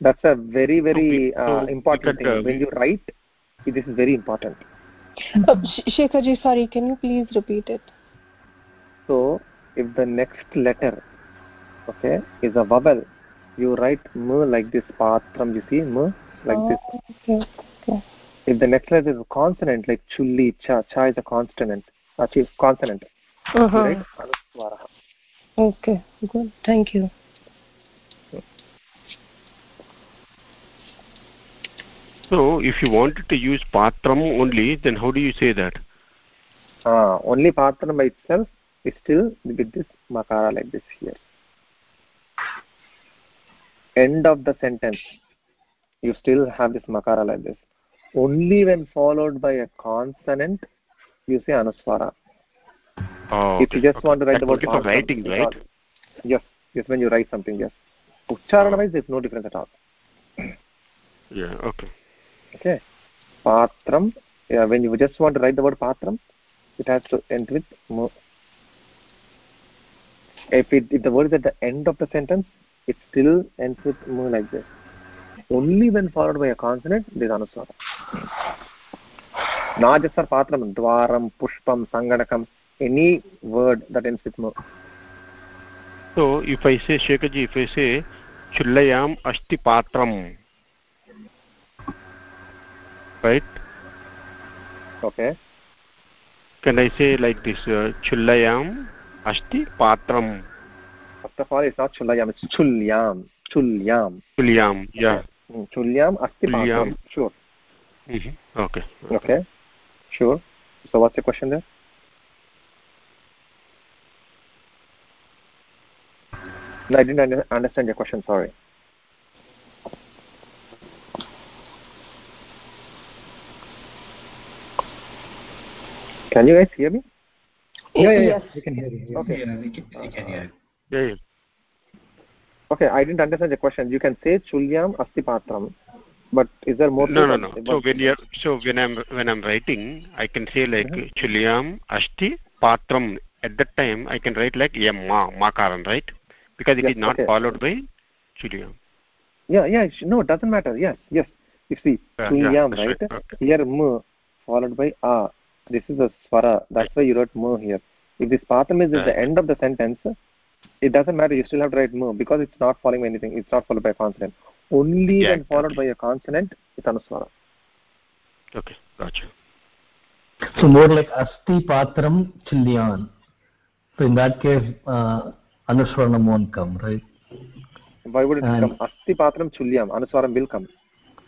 That's a very very uh, important thing. When you write this is very important. Uh, Shekharji, sorry can you please repeat it? So if the next letter okay is a vowel you write m like this patram you see m like oh, this okay okay. If the next letter is a consonant like chulli cha cha is a consonant. Uh, consonant. Uh -huh. right? Anuswara okay good. Thank you. So if you wanted to use patram only then how do you say that? Uh, only patram by itself is still with this makara like this here. End of the sentence you still have this makara like this. Only when followed by a consonant you say anuswara. Oh, if you just okay. want to write that the word for writing right? yes yes when you write something yes. Ucharana wise there's no difference at all. Yeah okay. Okay. Patram yeah when you just want to write the word patram it has to end with mo if, it, if the word is at the end of the sentence it still ends with mo like this only when followed by a consonant there is anuswara. Not just for patram dwaram pushpam sanganakam any word that ends with mo so if i say shekhaji if i say chullayam asti patram. Right? Okay. Can i say like this uh, chullayam asti patram? First of all it's not chullayam it's chulyam. Chulyam. Chulyam yeah okay. chulyam asti chulyam patram sure. Mm -hmm. okay. Okay sure. So what's the question there no i didn't understand your question sorry. Can you guys hear me? Yeah, yeah, yes. we can hear you. Okay. yeah we can, we can hear yeah, yeah okay i didn't understand the question. You can say chulyam asti patram but is there more no no no. So when you're so when i'm when i'm writing i can say like mm -hmm. chulyam asti patram. At that time i can write like yam ma makaram right? Because it yes, is not okay. followed by chulyam. Yeah yeah no it doesn't matter. Yes yes. You see yeah, chulyam yeah, right. Okay. here m followed by a. This is a swara. That's why you wrote mo here. If this patram is at the end of the sentence it doesn't matter you still have to write mo because it's not following anything it's not followed by a consonant only yeah, when followed okay. by a consonant it's anuswara okay gotcha so more like asti patram chilyan so in that case uh, anuswaranam won't come right why would it And- come asti patram chulyam anuswaram will come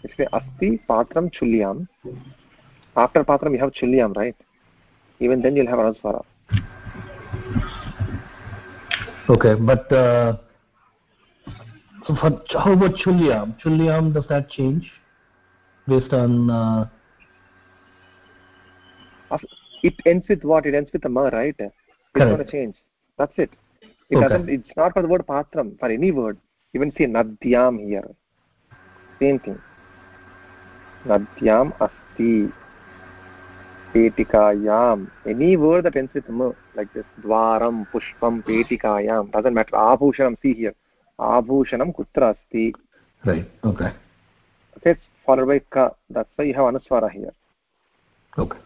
if say asti patram chulyam after patram you have chulyam right even then you'll have anuswara okay but uh, so for how about chulyam chulyam does that change based on uh, it ends with what? It ends with a ma right? It's Correct. going to change. That's it. It Okay. doesn't it's not for the word patram for any word. Even see nadyam here. Same thing. Nadyam asti petikayam any word that ends with ma like this dwaram pushpam petikayam doesn't matter abhushanam see here abhushanam kutra asti right okay okay it's followed by ka that's why you have anuswara here okay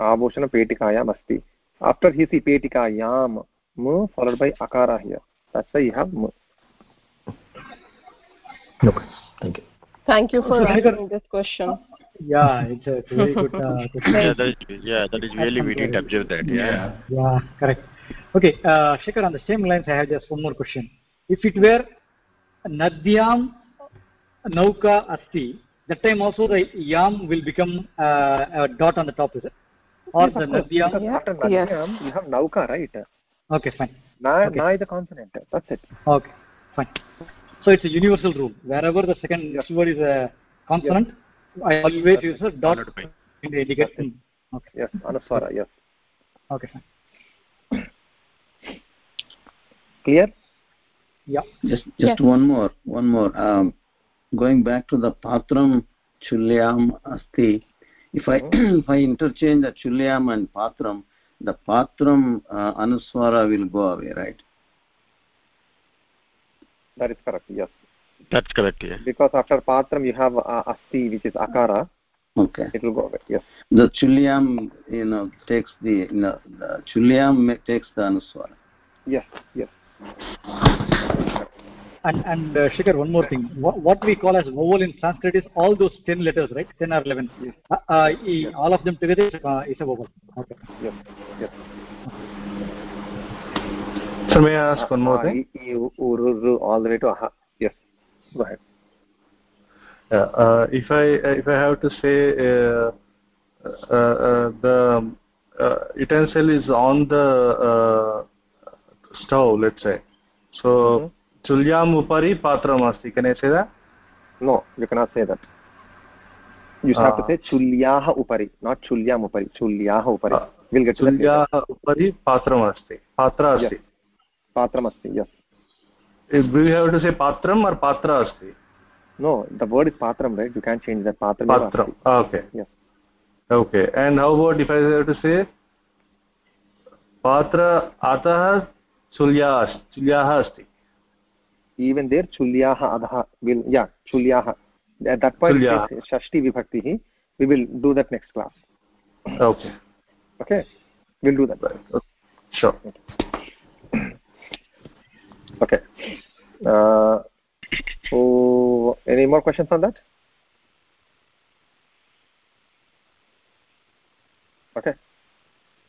आभूषण पेटिकायाम् अस्ति after he see petikayam mu followed by akara here that's why you have mu okay thank you Thank you for answering this question. Yeah it's a, it's a very good uh, question. Yeah that is, yeah that is really we didn't observe that yeah. Yeah. Correct. Okay uh, Shekhar, on the same lines i have just one more question. If it were nadyam nauka asti that time also the yam will become uh, a dot on the top is it? Or Yes, the nadyam? Because after Yes. nadyam you have nauka right? Okay fine. Na Okay. na is a consonant. That's it. Okay fine. So it's a universal rule. Wherever the second next word is a consonant i always use a dot in the indication okay. Yes anuswara yes. Okay fine clear? Yeah. Just just Yes. one more one more. Um, going back to the patram chulyam asti if i if i interchange the chulyam and patram the patram uh, anuswara will go away right? That is correct yes that's correct yeah because after patram you have uh, asti which is akara okay it will go away yes the chulyam you know takes the you know the chulyam takes the anuswara yes yes and and uh, Shikhar, one more thing. What, what we call as vowel in Sanskrit is all those ten letters, right? Ten or eleven. Yes. Uh, uh, e- all of them together is, uh, is a vowel. Okay. Yes. Yes. So may I ask one more Ah, thing? i- i- u- u- ru- ru, all the way to aha. Go ahead. Yeah, uh, if I if I have to say uh, uh, uh, the uh, utensil is on the uh, stove, let's say. So chulyam upari patram asti. Can I say that? No, you cannot say that. You uh, have to Ah. say chulyaha upari, not chulyam upari. Chulyaha upari. uh, We'll get later. चुल्याः उपरि पात्रम् अस्ति पात्र Yes. अस्ति Patramasti, yes. Do you have to say patram or patra asti? No, the word is patram, right? You can't change that. Patram. Patram. Okay. Yes. Okay. And how about if I have to say patra atah chulya chulyaः अस्ति Even there, chulyaha adha will, yeah, chulyaha. At that point, shashti vibhakti. We will do that next class. Okay. Okay? We'll do that. right. okay. Sure. Okay. Uh, so, any more questions on that? Okay.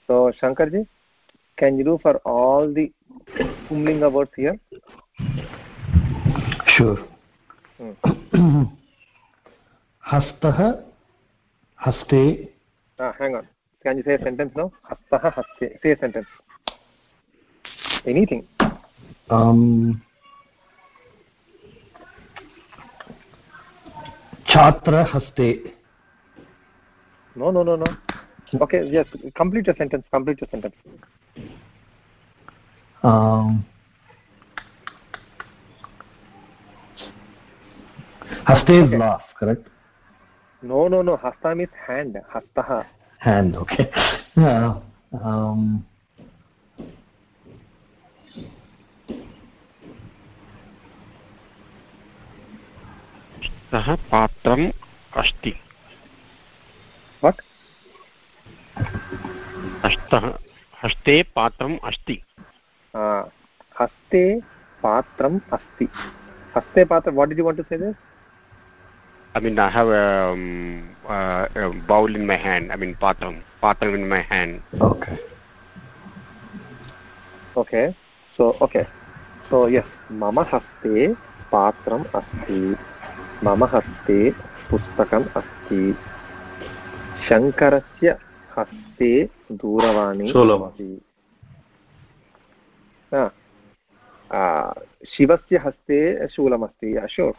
So, Shankarji, can you do for all the Pumlinga words here? Sure. Hmm. हस्तः हस्ते Ah, hang on. Can you say a sentence now? Hastaha haste. Say a sentence. Anything. um, छात्र हस्ते no no no no okay yes complete sentence complete sentence हस्ते is glass correct no no no हस्ता means hand हस्ता hand okay सः पात्रम् अस्ति। हस्ते पात्र अस्ति। हस्ते पात्र अस्ति। हस्ते पात्रं what D want to say I mean I have bowl my hand I mean पात्रं पात्रम् in my hand okay so okay so yes मम हस्ते पात्र अस्ति Mama haste pustakam asti. Shankarasya haste दूरवाणी। अस्ति। शिवस्य हस्ते शूलमस्ति अशोक्।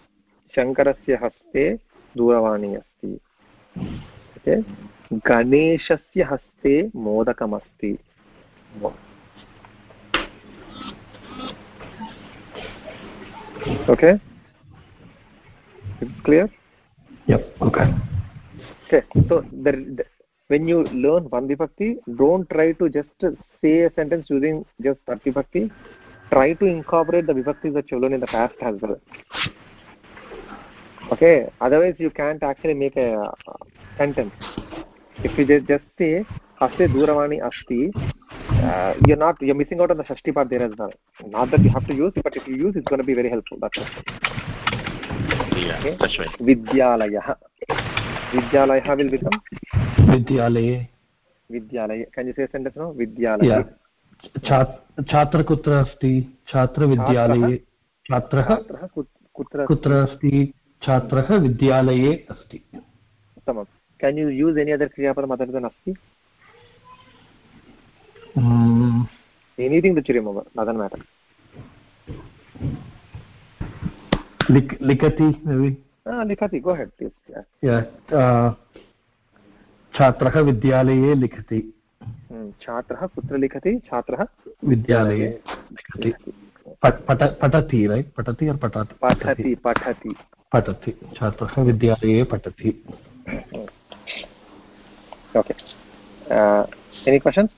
शङ्करस्य हस्ते दूरवाणी अस्ति। ओके? गणेशस्य हस्ते मोदकमस्ति okay it's clear? Yep okay. Okay so the, the when you learn one vibhakti don't try to just say a sentence using just that vibhakti try to incorporate the vibhaktis that you've learned in the past as well. Okay otherwise you can't actually make a sentence. If you just, just say haste duravani asti uh, you're not you're missing out on the shashti part there as well. Not that you have to use but if you use it's going to be very helpful that's it विद्यालयः विद्यालयः will become छात्र कुत्र अस्ति छात्रविद्यालये छात्रः कुत्र अस्ति छात्रः विद्यालये अस्ति उत्तमं can you use any other क्रियापदम् other then अस्ति anything which remover other matter लिखति लिखति गो हेड् छात्रः विद्यालये लिखति छात्रः कुत्र लिखति छात्रः विद्यालये पठति रैट् पठति पठति पठति पठति छात्रः विद्यालये पठति okay any question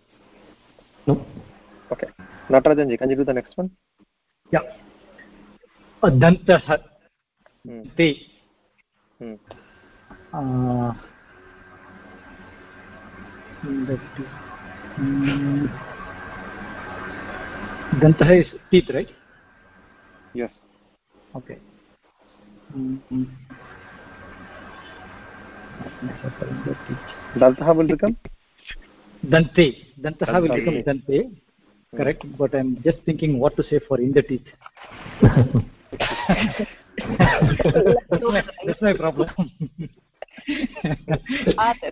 okay Natarajan ji कञ्जि the next one दन्तः हम्म। इति हम्म। हम्म। दन्तः is teeth right yes okay दन्तः उल्लिखितं दन्ते। दन्तः उल्लिखितं दन्ते। Correct but I am just thinking what to say for in the teeth that's my problem.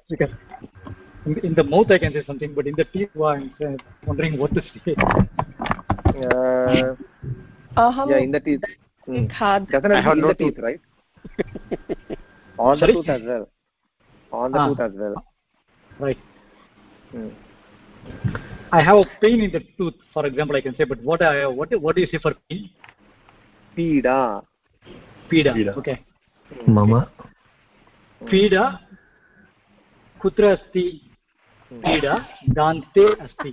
Because in the, in the mouth i can say something but in the teeth well, i'm uh, wondering what to say. Uh, uh, yeah in the teeth. Hmm. definitely in the teeth right? On Sorry? the tooth as well. On the ah. tooth as well. Right. Hmm. i have a pain in the tooth for example i can say but what i what what do you say for pain पीडा। पीडा okay मम। पीडा कुत्र अस्ति? पीडा दान्ते अस्ति।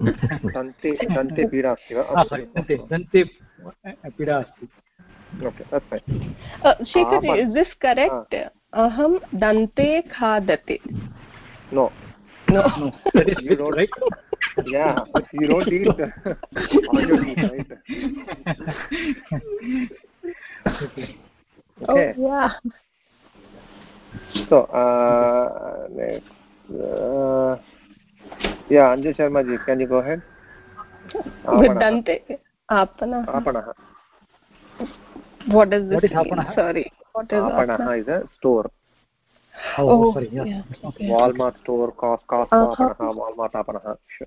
दन्ते दन्ते पीडा अस्ति वा? दन्ते दन्ते पीडा अस्ति। शीकरि इस् दिस् करेक्ट् अहं दन्ते खादति। No no no that is you don't right yeah but you don't eat on your teeth right okay. oh yeah so uh, next uh, yeah anju sharma ji can you go ahead with dante apana apana what is this what is apana sorry what is apana apana is a store how oh, sorry yeah, yeah okay. walmart store cos uh-huh. cos uh, apanah walmart apanah sure.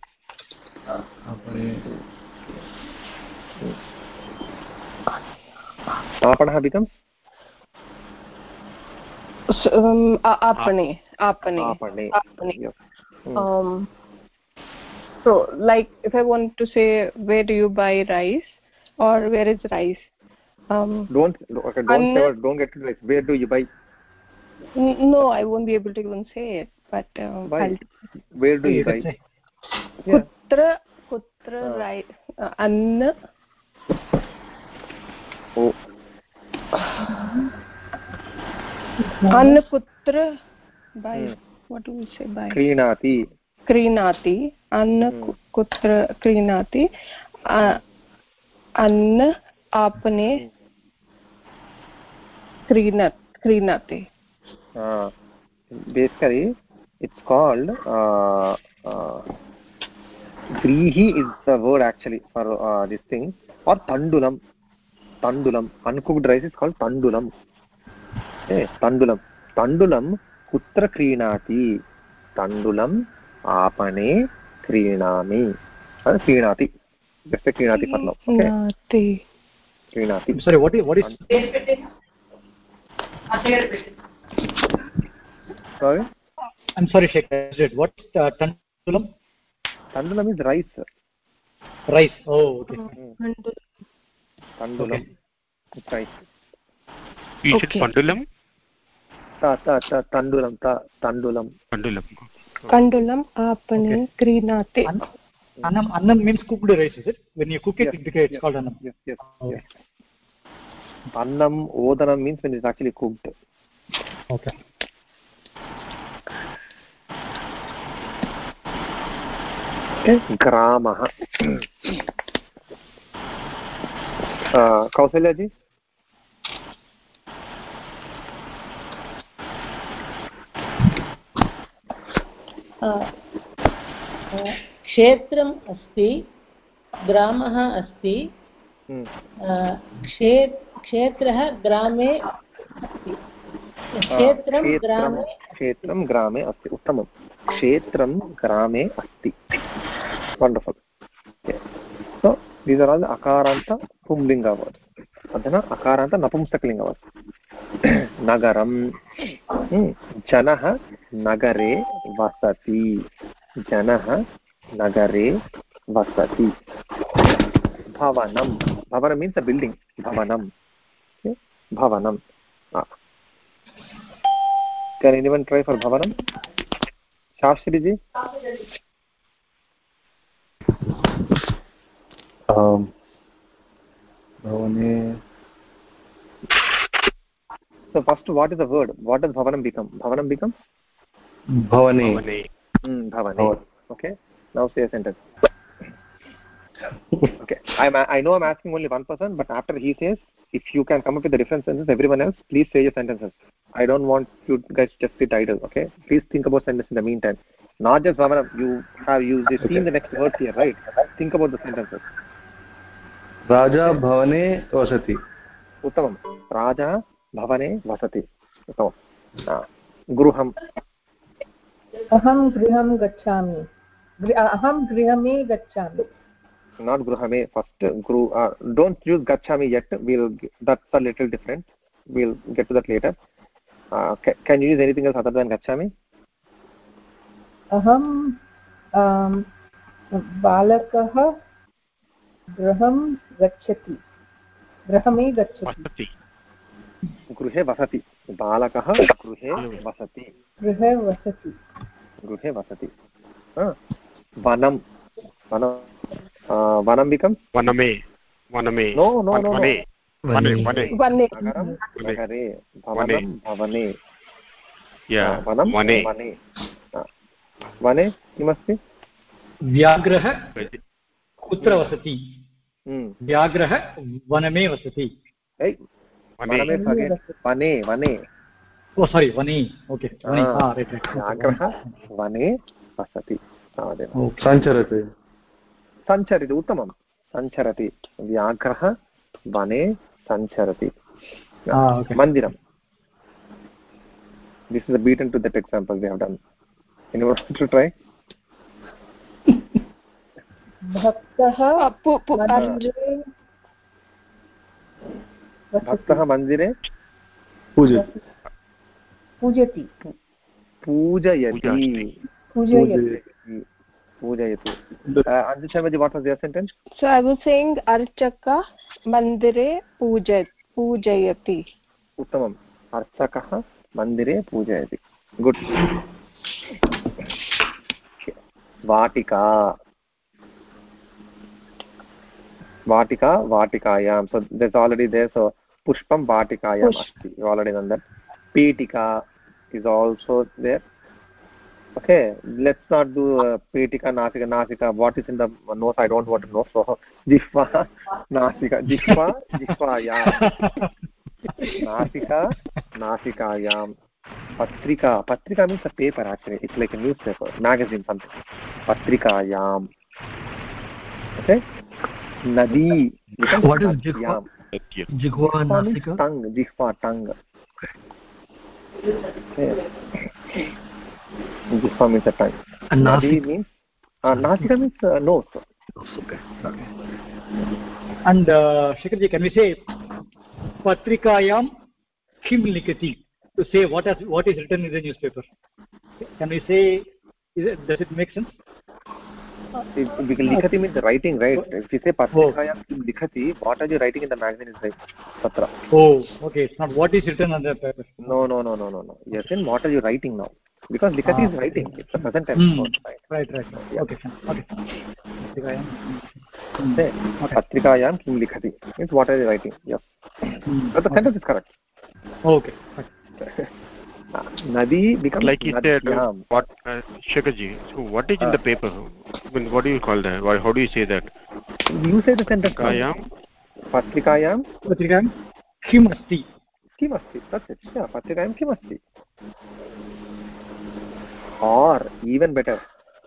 Apanah becomes so, um apane apane apane, apane. Mm. um so like if i want to say where do you buy rice or where is rice? Um don't okay, don't ever don't get to rice where do you buy no i won't be able to even say it but um, buy. where do you, buy kutra kutra uh. rice uh, anna oh अन्नपुत्र by what do we say by क्रीणाति क्रीणाति अन्न कुत्र क्रीणाति अन्न आपने क्रीण क्रीणाति basically it's called uh, uh, grihi is the word actually for uh, this thing or tandulam tandulam uncooked rice is called tandulam तण्डुलं तण्डुलं कुत्र क्रीणाति तण्डुलम् आपणे क्रीणामि क्रीणाति जस्य क्रीणाति पर्णं क्रीणाति sorry what is what is sorry i'm sorry sheikh what uh, tandulam tandulam is rice sir. rice oh okay tandulam okay. rice you okay. should tandulam ta ta said pandulam तण्डुलं तण्डुलं तण्डुलं तण्डुलम् आपणे क्रीणाति annam annam means cooked rice is it when you cook it yes, it becomes yes, called annam yes yes, oh. yes. annam odanam means when it's actually cooked okay uh kausalya ji क्षेत्रम् अस्ति ग्रामः अस्ति क्षे क्षेत्रः ग्रामे अस्ति। क्षेत्रं ग्रामे अस्ति उत्तमं। क्षेत्रं ग्रामे अस्ति। Wonderful so these are all अकारान्त पुंलिङ्ग वर्ड्स् अधुना अकारान्त नपुंसकलिङ्ग वर्ड्स् नगरं जनः नगरे वसति जनः नगरे वसति भवनं भवनं मीन्स् अ बिल्डिङ्ग् भवनं भवनं can anyone try for bhavanam shastri ji? Um bhavane so first what is the word? What does bhavanam become? Bhavanam become? Bhavane bhavane mm, bhavane okay. Now say a sentence. Okay. I'm i know i'm asking only one person but after he says if you can come up with the different sentences everyone else please say your sentences i don't want you guys just sit idle okay please think about sentences in the meantime not just Bhavana, you have used okay. seen the next words here right think about the sentences raja bhavane vasati uttamam raja bhavane vasati uttamam गृहम् अहं गृहं गच्छामि अहं गृहमे गच्छामि not gruhame first gru uh, don't use gachami yet we'll that's a little different we'll get to that later uh, can, can you use anything else other than gachami aham um, बालकः गृहं गच्छति। गृहमे गच्छति। गृहे वसति। बालकः गृहे वसति। गृहे वसति। गृहे वसति। वनं। वनं। वनं बिकम्स् वनमे। वनमे। नो नो नो वने वने वने वने किमस्ति? व्याघ्रः कुत्र वसति व्याघ्रः वनमे वसति वने वने ओ सारी वने ओके व्याघ्रः वने वसति सञ्चरति सञ्चरति उत्तमं सञ्चरति व्याघ्रः वने सञ्चरति मन्दिरं this is a beaten to that example we have done anyone want to try भक्तः भक्तः मन्दिरे पूजति पूजति पूजयति पूजयति pujat पूजयति उत्तमम् अर्चकः मन्दिरे पूजयति गुड् वाटिका वाटिका वाटिकायां already there so pushpam vatikayam asti you already know that petika is also there okay let's not do uh, petika nasika nasika what is in the nose i don't want to know so jihva nasika jihva jihvayam nasika nasikayam patrika patrika means a paper actually it's like a newspaper magazine something patrikayam okay nadi what is jihva jihva nasika tongue jihva tongue okay Jihva means a tongue. And Nadi means uh, Nasika means uh, nose. Okay. okay. And uh, Shekharji, can we say Patrikayam Kim Likati to say what has what is written in the newspaper? Can we say? It, does it make sense? It, likhati means writing, right? If you say Patrikayam Kim Likhati, what are you writing in the magazine is right. Patra. Oh, okay. It's not what is written on the paper. No, no, no, no, no, no. Yes, in what are you writing now? Because likati ah, is writing it's a present tense mm. right right right yeah. okay okay patrikayam kim likhati means what are you writing yes mm. but the okay. sentence is correct okay nadi becomes like you said what uh, Shekaji, so what is uh, in the paper I mean, what do you call that Why, how do you say that you say the sentence patrikayam patrikayam patrikayam kim asti kim asti that's it yeah patrikayam kim asti or even better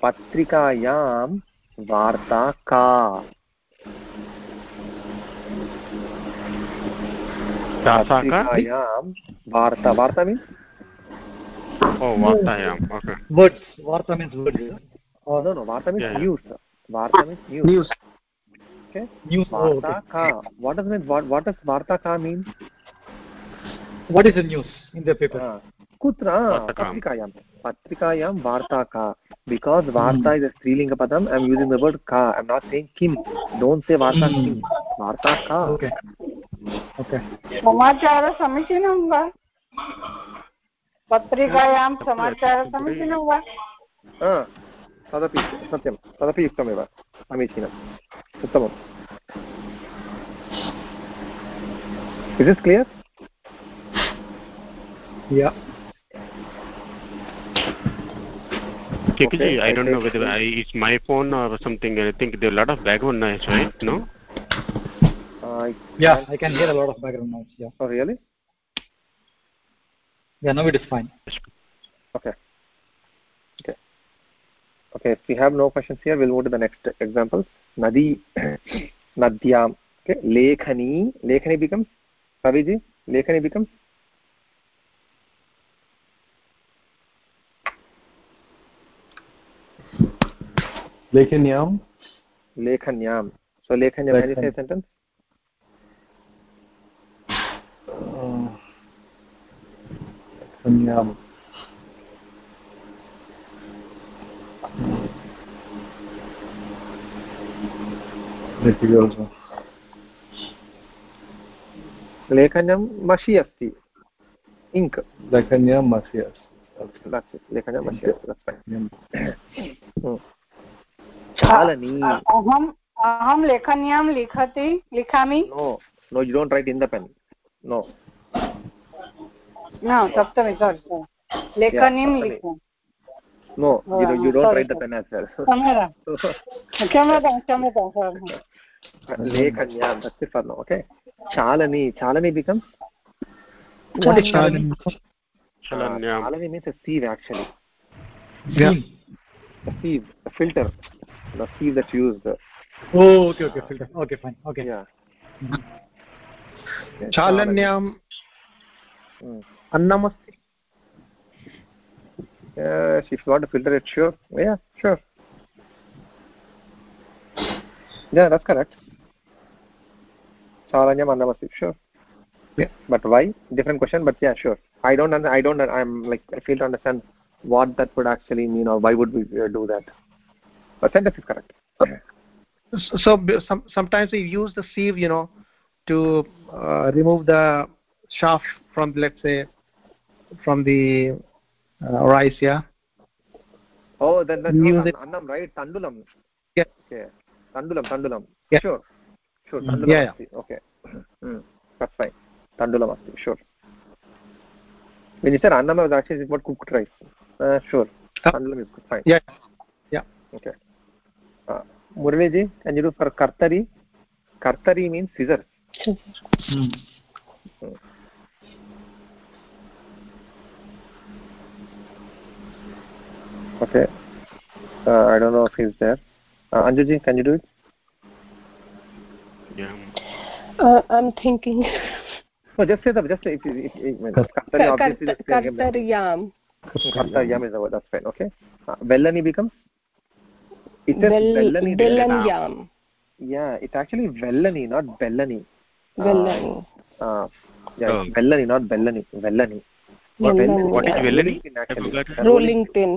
patrikayam varta ka patrikayam varta varta means oh vartayam okay words varta means words oh no no varta means yeah, news varta means news news okay news varta oh, okay. ka what does mean what, what does varta ka mean what is the news in the paper uh, कुत्र पत्रिकायां पत्रिकायां वार्ता का because वार्ता is स्त्रीलिङ्ग पदम् I am using the word का I am not saying किं डोण्ट् से वार्ता किं वार्ता का। समाचारः समीचीनं वा? पत्रिकायां समाचारः समीचीनं वा तदपि सत्यं तदपि युक्तमेव समीचीनम् उत्तमम्। Is is clear Yeah. Kekiji, I don't know whether I, it's my phone or something. I think there are a lot of background noise, right? No? Uh, I yeah, I can hear a lot of background noise. Yeah. Oh, really? Yeah, now it is fine. Okay. Okay. Okay, if we have no questions here, we'll move to the next example. Nadi, Nadyam. Okay, Lekhani. Lekhani becomes, Saviji, Lekhani becomes Lekhanyam. Lekhanyam. So Lekhanyam, can you say sentence? Uh, Lekhanyam. Me also. लेखन्यं मषि अस्ति ink लेखन्यं मषि अस्ति लेखन्यं मषि अस्ति चालनी अहम् अहं लेखन्यां लिखति लिखामि no no you don't write in the pen no न सप्तमी सोरि लेखनीं लिख no you know you don't write the pen as well क्षम्यतां क्षम्यतां क्षम्यतां लेखन्यां that's it for now okay chalani chalani becomes what is chalani chalanyam chalani means a sieve actually yeah the sieve the filter the sieve that you use oh okay okay filter. Okay fine. Okay. Yeah. Chalanyam annam asti yes if you want to filter it sure. Yeah sure. Yeah that's correct. Chalanyam annamasti sure. Yeah. But why? Different question but yeah sure. I don't i don't i'm like i fail to understand what that would actually mean or why would we uh, do that but sentence is correct. So some, sometimes we use the sieve you know to uh, remove the chaff from let's say from the uh, rice yeah? Oh then that's use not annam right? Tandulam. Yeah. Okay. Tandulam tandulam. Yeah. sure. Sure mm. tandulam yeah, yeah. okay. Mm. that's fine. Tandulam asti. Sure. When you said annam I was actually what cooked rice. Uh, sure. Oh. tandulam is fine. yeah yeah. Okay. uh, Muraliji, can you do for kartari kartari means scissors. mm. mm. okay. Uh, i don't know if he's there. Uh, anjuji can you do it? Yeah. Uh, i'm thinking. No just say the just say if, if, if, if kartari obviously just kartariyam kartariyam is the word that's fine okay? Uh, vellani becomes it is Bell, vellani bellaniyam yeah. It's actually vellani not bellani vellani uh, yeah oh. vellani not bellani vellani what, what is vellani actually. rolling tin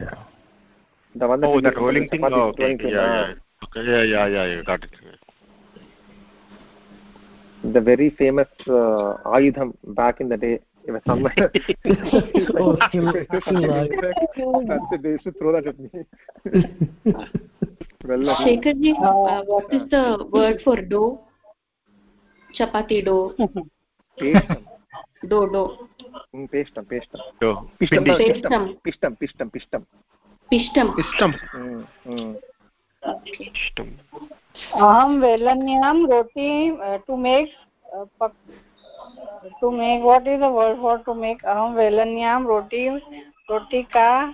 yeah. The one that oh that rolling thing oh, okay, okay. yeah yeah. Okay yeah yeah yeah, yeah. Got it. The very famous uh, ayudham back in the day oh, throw that at me well Shekharji, uh, what is the word for dough chapati dough pastam dough dough mm, pastam pastam dough pistam pastam pistam pistam pistam pishtam pishtam mm, mm. pishtam aham velanyam roti uh, to make uh, what is the word for to make aham velanyam roti roti uh,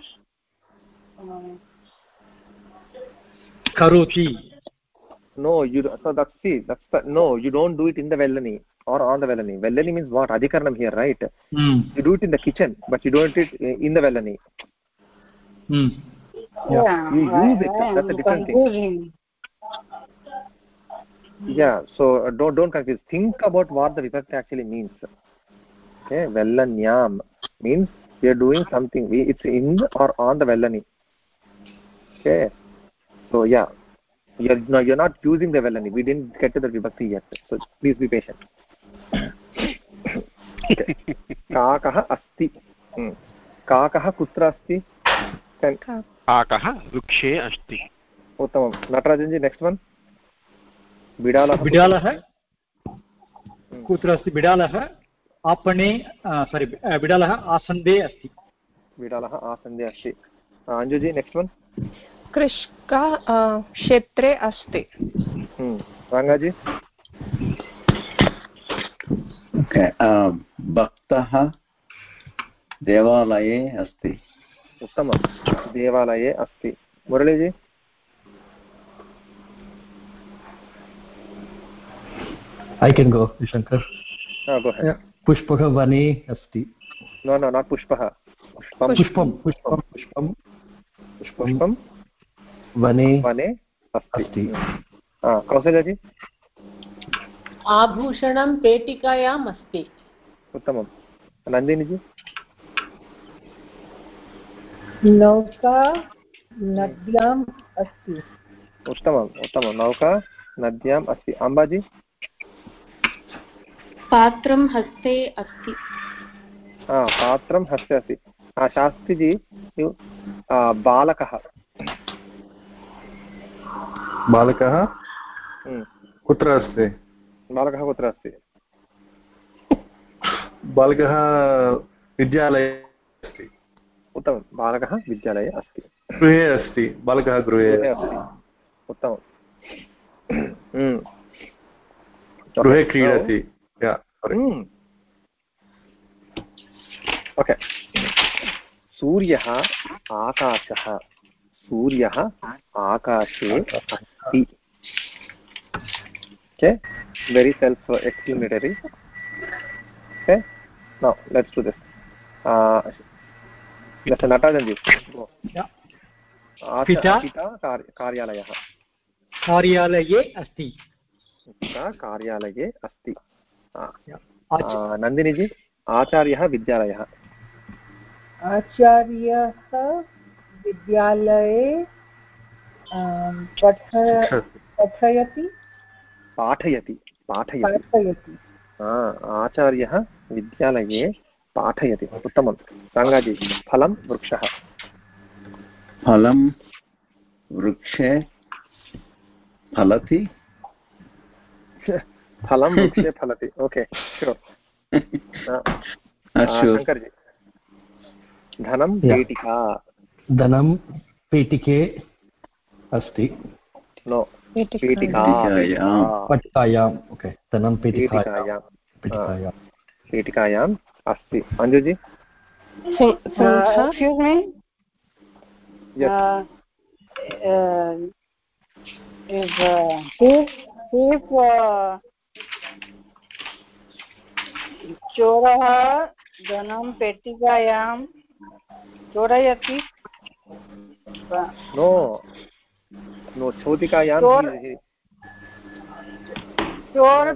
karoti no you so that's see that's the, no you don't do it in the vellani or on the vellani vellani means what adhikaranam here right mm. you do it in the kitchen but you don't do it in the vellani mm. yeah, yeah you use it that's a different thing yeah so uh, don't don't confuse think about what the vibhakti actually means okay vellanyam means we are doing something we it's in or on the vellani okay so yeah you're no you're not using the vellani we didn't get to the vibhakti yet so please be patient काकः अस्ति काकः कुत्र अस्ति काकः वृक्षे अस्ति उत्तमं नटराजन्जी next one बिडालः बिडालः। कुत्र अस्ति? बिडालः आपणे सारि बिडालः आसन्दे अस्ति। बिडालः आसन्दे अस्ति। अञ्जुजी नेक्स्ट् वन् कृषिका क्षेत्रे अस्ति। रङ्गाजी ओके भक्तः देवालये अस्ति। उत्तमं। देवालये अस्ति। मुरळीजी I can go, Shankar. Oh, go ahead. पुष्पः वने अस्ति No, no, not पुष्पः पुष्पं पुष्पं पुष्पं पुष्पं वने वने अस्ति कौसल्याजी आभूषणं पेटिकायाम् अस्ति उत्तमं नन्दिनीजी नौका नद्याम् अस्ति उत्तमम् उत्तमं नौका नद्याम् अस्ति अम्बाजी पात्रं हस्ते अस्ति। हा पात्रं हस्ते अस्ति। शास्त्रीजी बालकः। बालकः? हम्म, कुत्र अस्ति? बालकः कुत्र अस्ति? बालकः विद्यालये अस्ति। उत्तमं। बालकः विद्यालये अस्ति। गृहे अस्ति। बालकः गृहे गृहे अस्ति। उत्तमं हम्म, गृहे क्रीडति। ओके सूर्यः आकाशः। सूर्यः आकाशे अस्ति। Okay very self explanatory okay now let's to this let Natarajan कार्यालयः कार्यालये अस्ति कार्यालये अस्ति नन्दिनीजी आचार्यः विद्यालयः। आचार्यः विद्यालये पठ पठयति? पाठयति पाठयति। आचार्यः विद्यालये पाठयति। उत्तमं। रङ्गाजी फलं वृक्षः। फलं वृक्षे फलति। फलं वृक्षे फलति। ओके श्योर् शङ्कर्जी धनं पेटिका। धनं पेटिके अस्ति। नो पेटिका। पेटिका पेटिकायां। ओके धनं पेटिकायां पेटिकायां। पेटिकायां पेटिकायाम् अस्ति अञ्जुजी Uh, सिंहः excuse me. Yes. Uh, uh, if uh, if if uh, चोरः धनं पेटिकायां चोरयति। नो नो चोर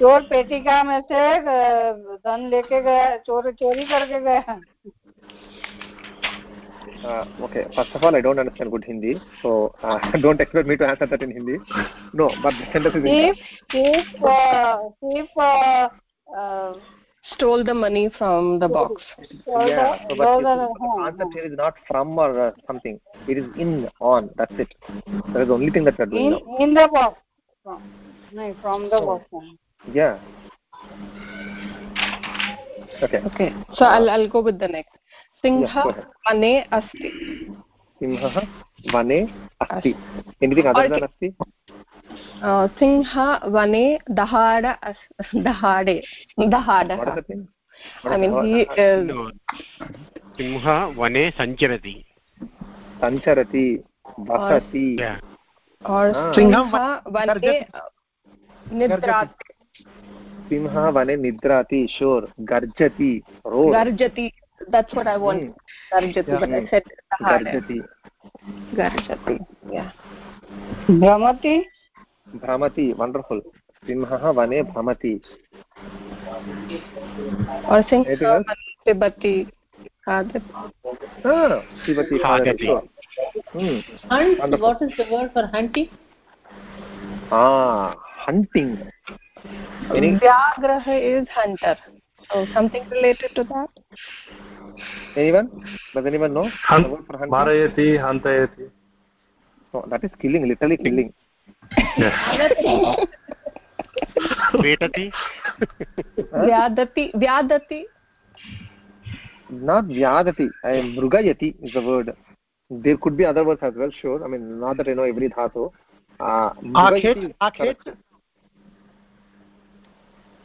चोर पेटिका में से धन लेके गया चोर चोरी करके गया। Uh, okay first of all i don't understand good hindi so uh, don't expect me to answer that in hindi. No but the sentence is in if if uh, if uh, uh, stole the money from the box. Yeah so but all the- see, concept here is not from or uh, something it is in on that's it. That is the only thing that we are doing in now. in the box. From, no, from the box. yeah. Okay. Okay so i'll i'll go with the next सिंहः. वने अस्ति। सिंहः वने अस्ति। अस्ति? सिंहः वने दहाड दहाडे दहाडः. सिंहः वने सञ्चरति। सञ्चरति वसति Ah. वने निद्राति। सिंहः वने निद्राति शोर् गर्जति रोर् गर्जति। That's what I want गर्जति but I said गर्जति गर्जति yeah भ्रमति भ्रमति वण्डर्फुल् सिंहः वने भ्रमति पिबति Ah, पिबति खादति खादति। sure. Hmm. Hunt, Wonderful. what is the word for hunting? Ah, hunting Any- व्याघ्रः is hunter so something related to that anyone does anyone know hunting? मारयति हन्तयति no, that is killing literally killing वेटति व्यादति व्यादति not vyadati I am mrugayati is the word there could be other words as well sure i mean not that i know every dhatu uh, Akhet, is Akhet.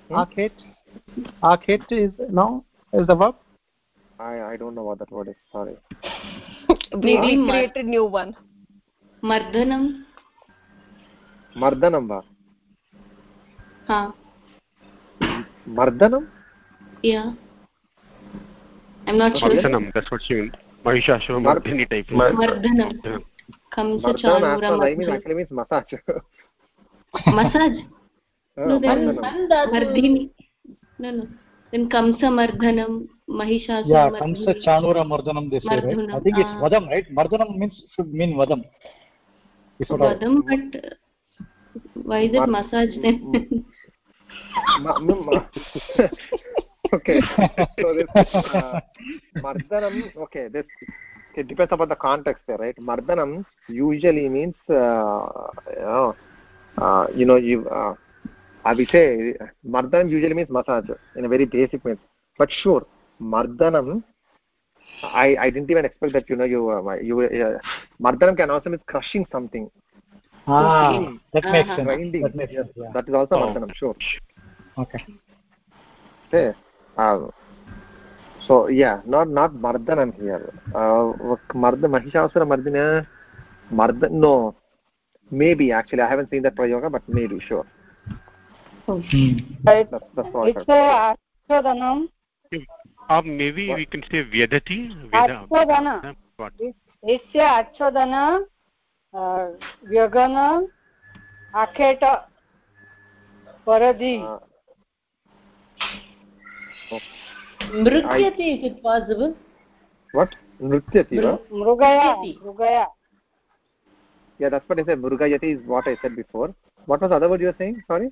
Hmm? Akhet, Akhet is no is the verb. I I don't know what that word is. Sorry. we, we created new one Mardhanam. Mardanam va. Ha. Mardanam? Yeah. I'm not sure. Mardanam, that's what she means. Mahishasura Mar- Mardhani type. Mardhanam. Mardanam as Chanura well, I mean Mardhanam. actually means massage. Massage. Uh, No, then Mardanam. Mardhini. No, no. Then Kamsa Mardhanam. Mahishasura Yeah, Mardhani. Kamsa Chanura Mardhanam they say, right? I Mardhanam, think it's ah. Vadam, right? Mardhanam means should mean Vadam. Is what I- Vadam, but uh, why is it Mar- massage then? Ma- ma- ma- okay. So this uh, Mardanam, okay, this it depends upon the context there, right? Mardanam usually means, uh, you know, uh, you know, you, uh, I will say, Mardanam usually means massage in a very basic means. But sure, Mardanam, I, I didn't even expect that, you know, you, uh, you, uh, Mardanam can also mean crushing something. Ah, that makes sense. Grinding. That makes sense. Yeah. That is also Oh. Mardanam, sure. Okay. Okay. Uh, so yeah, not not Mardanam here. Uh, Marda Mahishasura Mardina, Marda no, maybe actually I haven't seen that prayoga, but maybe sure. Ashwadhanam. Or maybe we can say Vyadati. Veda. Ashwadhana. What? It's a Achwadhana, uh, Vyagana, Aketa, Paradhi. Uh, Mrityati, is it possible? what? Nrutyati, va? Mrugaya, Yeah, that's what I said. Murugayati is what I said before. What was the other word you were saying? Sorry.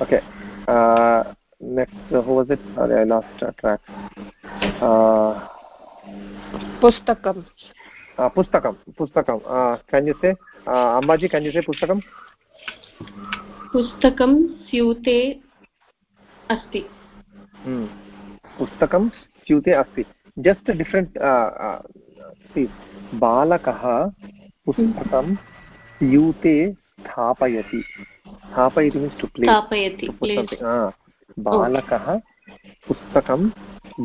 Okay. Uh, next, uh, who was it? Sorry, I lost uh, track. Uh, pustakam uh, pustakam. Pustakam. Uh, can you say? Uh, Ambaji, can you say pustakam? पुस्तकं स्यूते अस्ति Hmm. पुस्तकं स्यूते अस्ति just different बालकः पुस्तकं स्यूते स्थापयति स्थापयति मीन्स् टु प्ले स्थापयति हाँ, बालकः पुस्तकं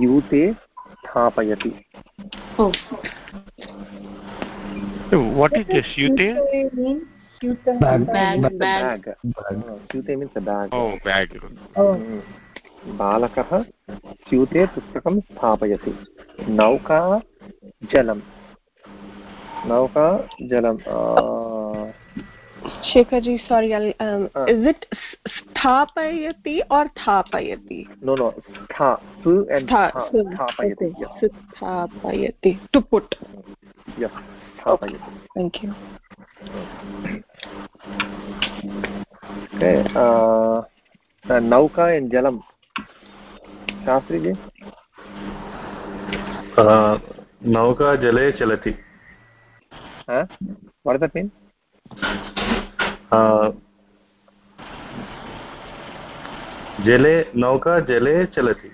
यूते स्थापयति. Hmm. बालकः स्यूते पुस्तकं स्थापयति. नौका जलं नौका जलं Shekhar ji sorry is it स्थापयति और स्थापयति नो नो स्थापयति टू पुट थैंक यू नौका एंड जलम शास्त्री जी नौका जले चलती हाँ जले नौका जले चलति।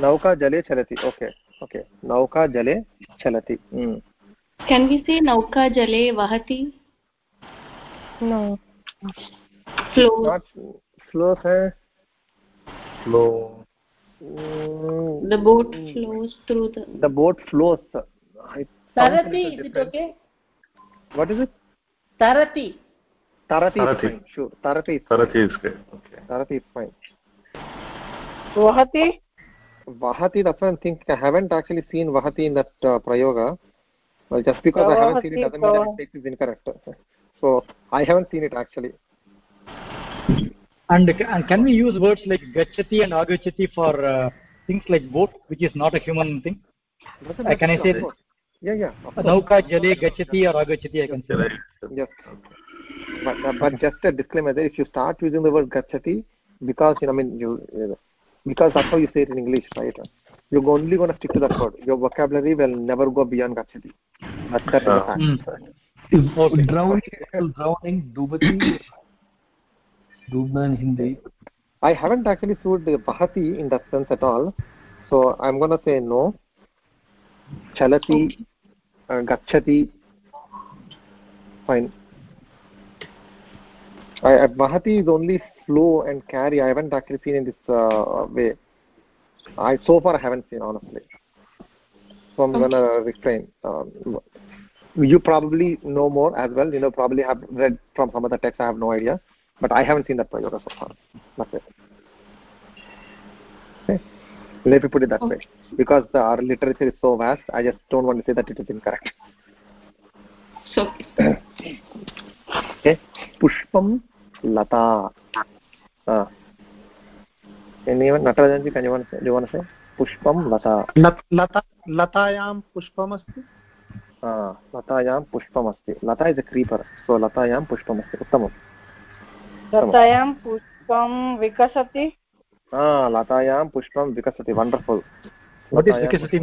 नौका जले चलति ओके ओके नौका जले चलति केन् वि से नौका जले वहति? नो फ्लो नॉट है। Flow the boat flows through the the boat flows तरति is it okay what is it tarati tarati is fine sure. tarati is tarati is good okay. tarati is fine. vahati vahati that's what i'm thinking i haven't actually seen vahati in that uh, prayoga well just because vahati, i haven't seen it doesn't mean that it is incorrect. So i haven't seen it actually. And, and can we use words like gachati and agachati for uh, things like boat which is not a human thing? Can i say that yeah yeah nauka jale gachati or agachati i can say yes but, uh, but just a disclaimer there if you start using the word gachati because you know i mean you uh, because that's how you say it in english right you're only going to stick to that word your vocabulary will never go beyond gachati that, that a fact Mm. Is Okay. drowning, drowning, dubati, dubna in Hindi. i haven't actually the bahati in that sense at all so i'm going to say no chalati uh, gachati fine. I, I, bahati is only flow and carry. I haven't actually seen in this uh, way. I so far i haven't seen honestly. So i'm going to refrain. Um, you probably know more as well. You know probably have read from some of the texts. I have no idea. But i haven't seen that prayoga so far. That's it. okay let me put it that okay. way because the, our literature is so vast i just don't want to say that it is incorrect So, okay pushpam lata uh, anyone natarajanji can you want to say do you want to say pushpam lata लत- लता लतायां पुष्पमस्ति uh, पुष्पम् अस्ति लता is a creeper so लतायां पुष्पम् अस्ति उत्तमं लतायां पुष्पं विकसति Ah, लतायां पुष्पं विकसति wonderful vikasati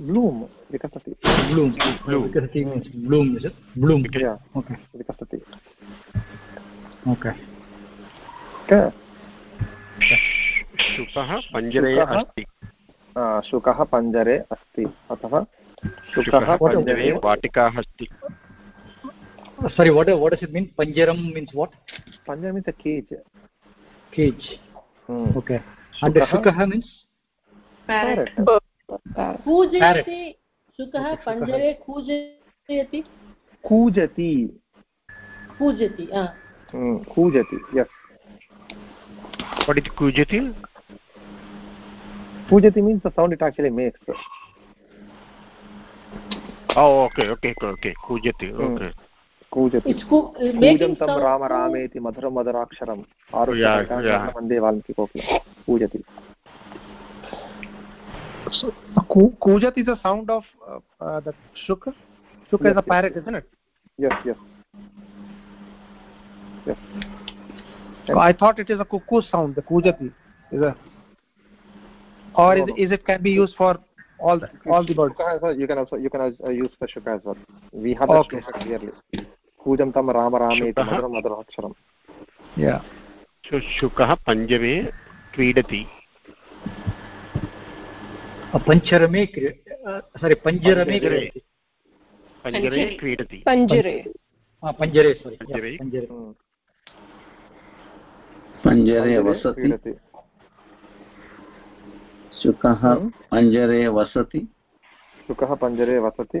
bloom विकसति. विकसति. शुकः पञ्जरे अस्ति Ah, शुकः पञ्जरे अस्ति अथवा शुकः पञ्जरे वाटिकाः अस्ति Uh, Sorry, what what does it mean? Panjaram means what? पञ्जर means a cage Cage. Okay and शुकः means शुकः पञ्जरे कूजयति कूजति कूजति कूजति यस् पठितु कूजति कूजति means sound it actually makes okay okay okay कूजति okay कूजति uh, कूजं तं राम रामेति मधुरं मधुराक्षरम् आरुह्य. वंदे वाल्मीकिकोकिलं कूजति So, Ku- Kujat is a sound of uh, uh, the Shuka. Shuka Yes, is a yes, parrot, yes. isn't it? yes yes yes So I thought it is a cuckoo sound. The Kujati is a, or No, is, no. is it can be used for all the all the birds? You can also you can also use the shuka as well we have Okay. that shloka clearly tam rama rameti Shukah. मधुरं so शुकः पञ्जरे क्रीडति Uh, Uh, Panjarame. Panjare. cre- पञ्जरे पञ्जरे. क्रीडति. Ah. Panjare. Hmm. पञ्जरे पञ्जरे वसति शुकः Hmm? पञ्जरे वसति शुकः पञ्जरे वसति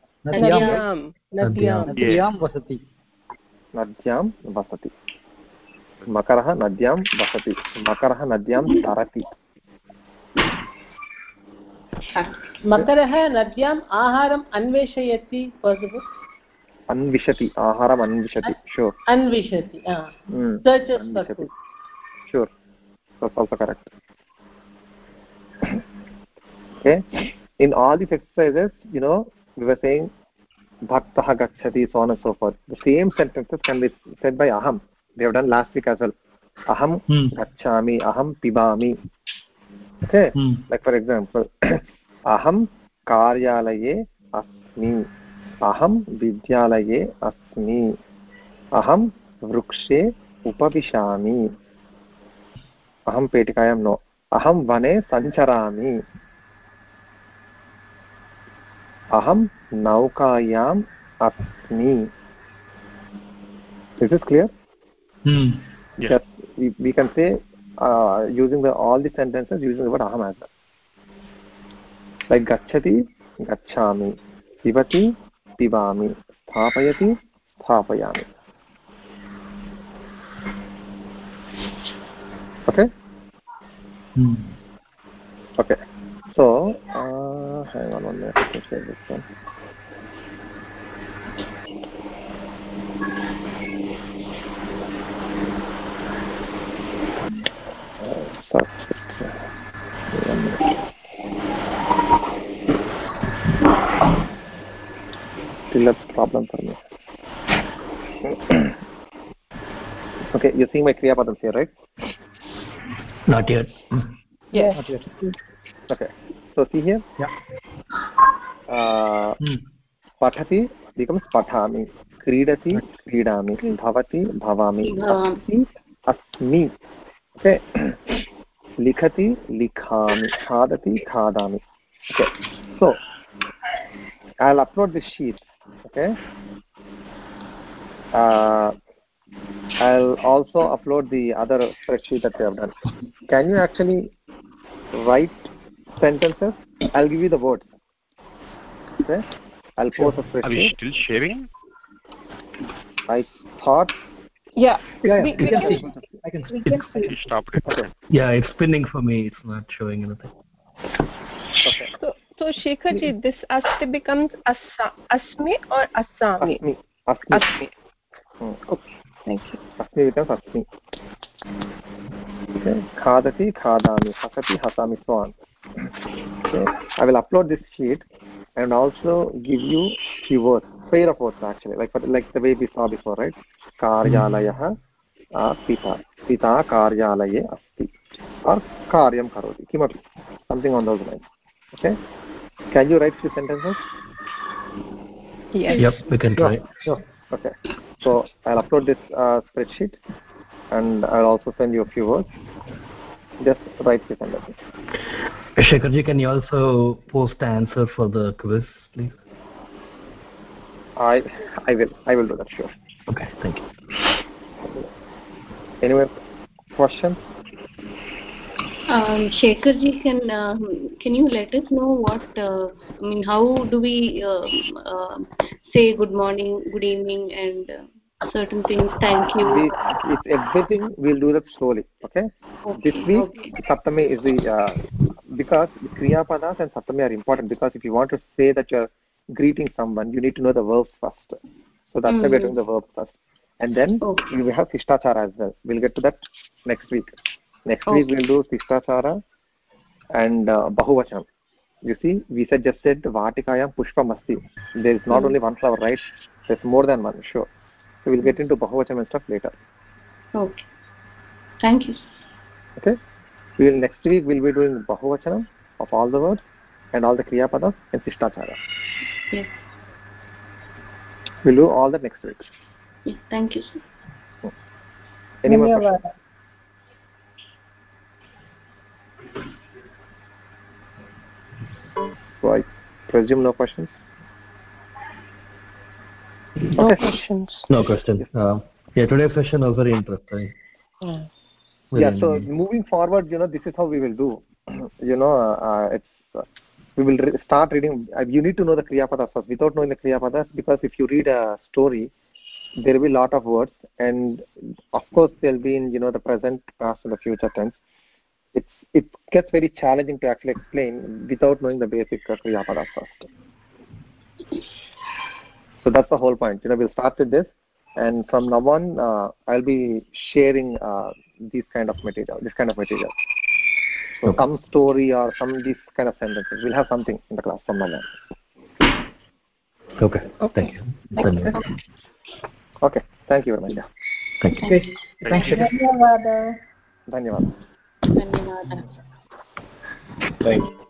नद्यां वसति मकरः नद्यां वसति मकरः नद्यां तरति मकरः नद्याम् आहारम् अन्वेषयति possible? अन्विषति आहारम् अन्विषति sure अन्विषति हा. Hmm. okay in all these exercises you know we were saying bhaktah gachati so on and so forth the same sentences can be said by aham we have done last week as well aham Hmm. gachami aham pibami okay Hmm. like for example aham karyalaye अस्मि अहं विद्यालये अस्मि अहं वृक्षे उपविशामि अहं पेटिकायां no अहं वने सञ्चरामि अहम नौकायाम् अस्मि। Is is clear we can say using the all the sentences using the word अहम् एस् लैक् गच्छति गच्छामि पिबति पिबामि स्थापयति स्थापयामि okay okay so uh, hang on one minute let me say this one start with, one minute. still a problem for me okay you see my kriya padams here right Not yet. Yes. Not yet okay so see here Yeah. uh, Hmm. पठति becomes पठामि क्रीडति क्रीडामि भवति भवामि अस्ति अस्मि okay लिखति लिखामि खादति खादामि okay so i'll upload this sheet okay uh, i'll also upload the other spreadsheet that we have done can you actually write sentences i'll give you the words. Okay? I'll pose a question are we still sharing? I thought. Yeah, yeah, yeah. We, we can, can I can, we can see. stop yeah it's spinning for me. It's not showing anything. Okay. So so shekharji this asti becomes assa, asmi or asami. asmi. Asmi, asmi. Hmm. okay thank you. Asmi becomes asmi. Okay. Khadati khadami hasati hasami swan okay. I will upload this sheet and also give you few words pair of words actually like like the way we saw before right कार्यालयः uh, पिता पिता कार्यालये अस्ति or कार्यं करोति किमपि something on those lines okay can you write few sentences Yes. Yep, we can try. Sure. Okay. So I'll upload this uh, spreadsheet and I'll also send you a few words. Just write this and that's it. Shekharji, can you also post the answer for the quiz, please? I I will I will do that sure. Okay, thank you. Any more questions? Um, Shekharji, can uh, can you let us know what uh, I mean? How do we um, uh, say good morning, good evening, and uh, certain things? Thank you. We, it's everything we'll do that slowly. Okay. Okay, This week okay. Saptami is the uh, because the Kriya Padas and Saptami are important because if you want to say that you're greeting someone, you need to know the verbs first. So that's why we're doing the verbs first. And then Okay. we will have Sishtachara as well. We'll get to that next week. Next week we'll do Sishtachara and uh, Bahuvachanam. You see, we said just said Vatikayam Pushpam Asti. There is not Mhm. only one flower, right? There's more than one, sure. So we'll get into Bahuvacham and stuff later. Okay. Thank you. Okay. We will next week we'll be doing Bahuvachanam of all the words and all the Kriya Padas and Sishtachara. Yes. We'll do all that next week. Yes. Thank you, sir. Any more questions? So I presume no questions. No questions. No question. Uh, yeah, today's session was very interesting. Yeah. Very yeah so engaging. moving forward you know this is how we will do you know uh, it's uh, we will re- start reading uh, you need to know the kriya padas first without knowing the kriya padas because if you read a story there will be a lot of words and of course there'll be in you know the present past and the future tense it's it gets very challenging to actually explain without knowing the basic uh, kriya padas first so that's the whole point you know we'll start with this and from now on uh, i'll be sharing uh, these kind of material this kind of material so okay. some story or some these kind of sentences we'll have something in the class from now on okay, okay. thank you thank you okay. thank you very much yeah. thank you thank you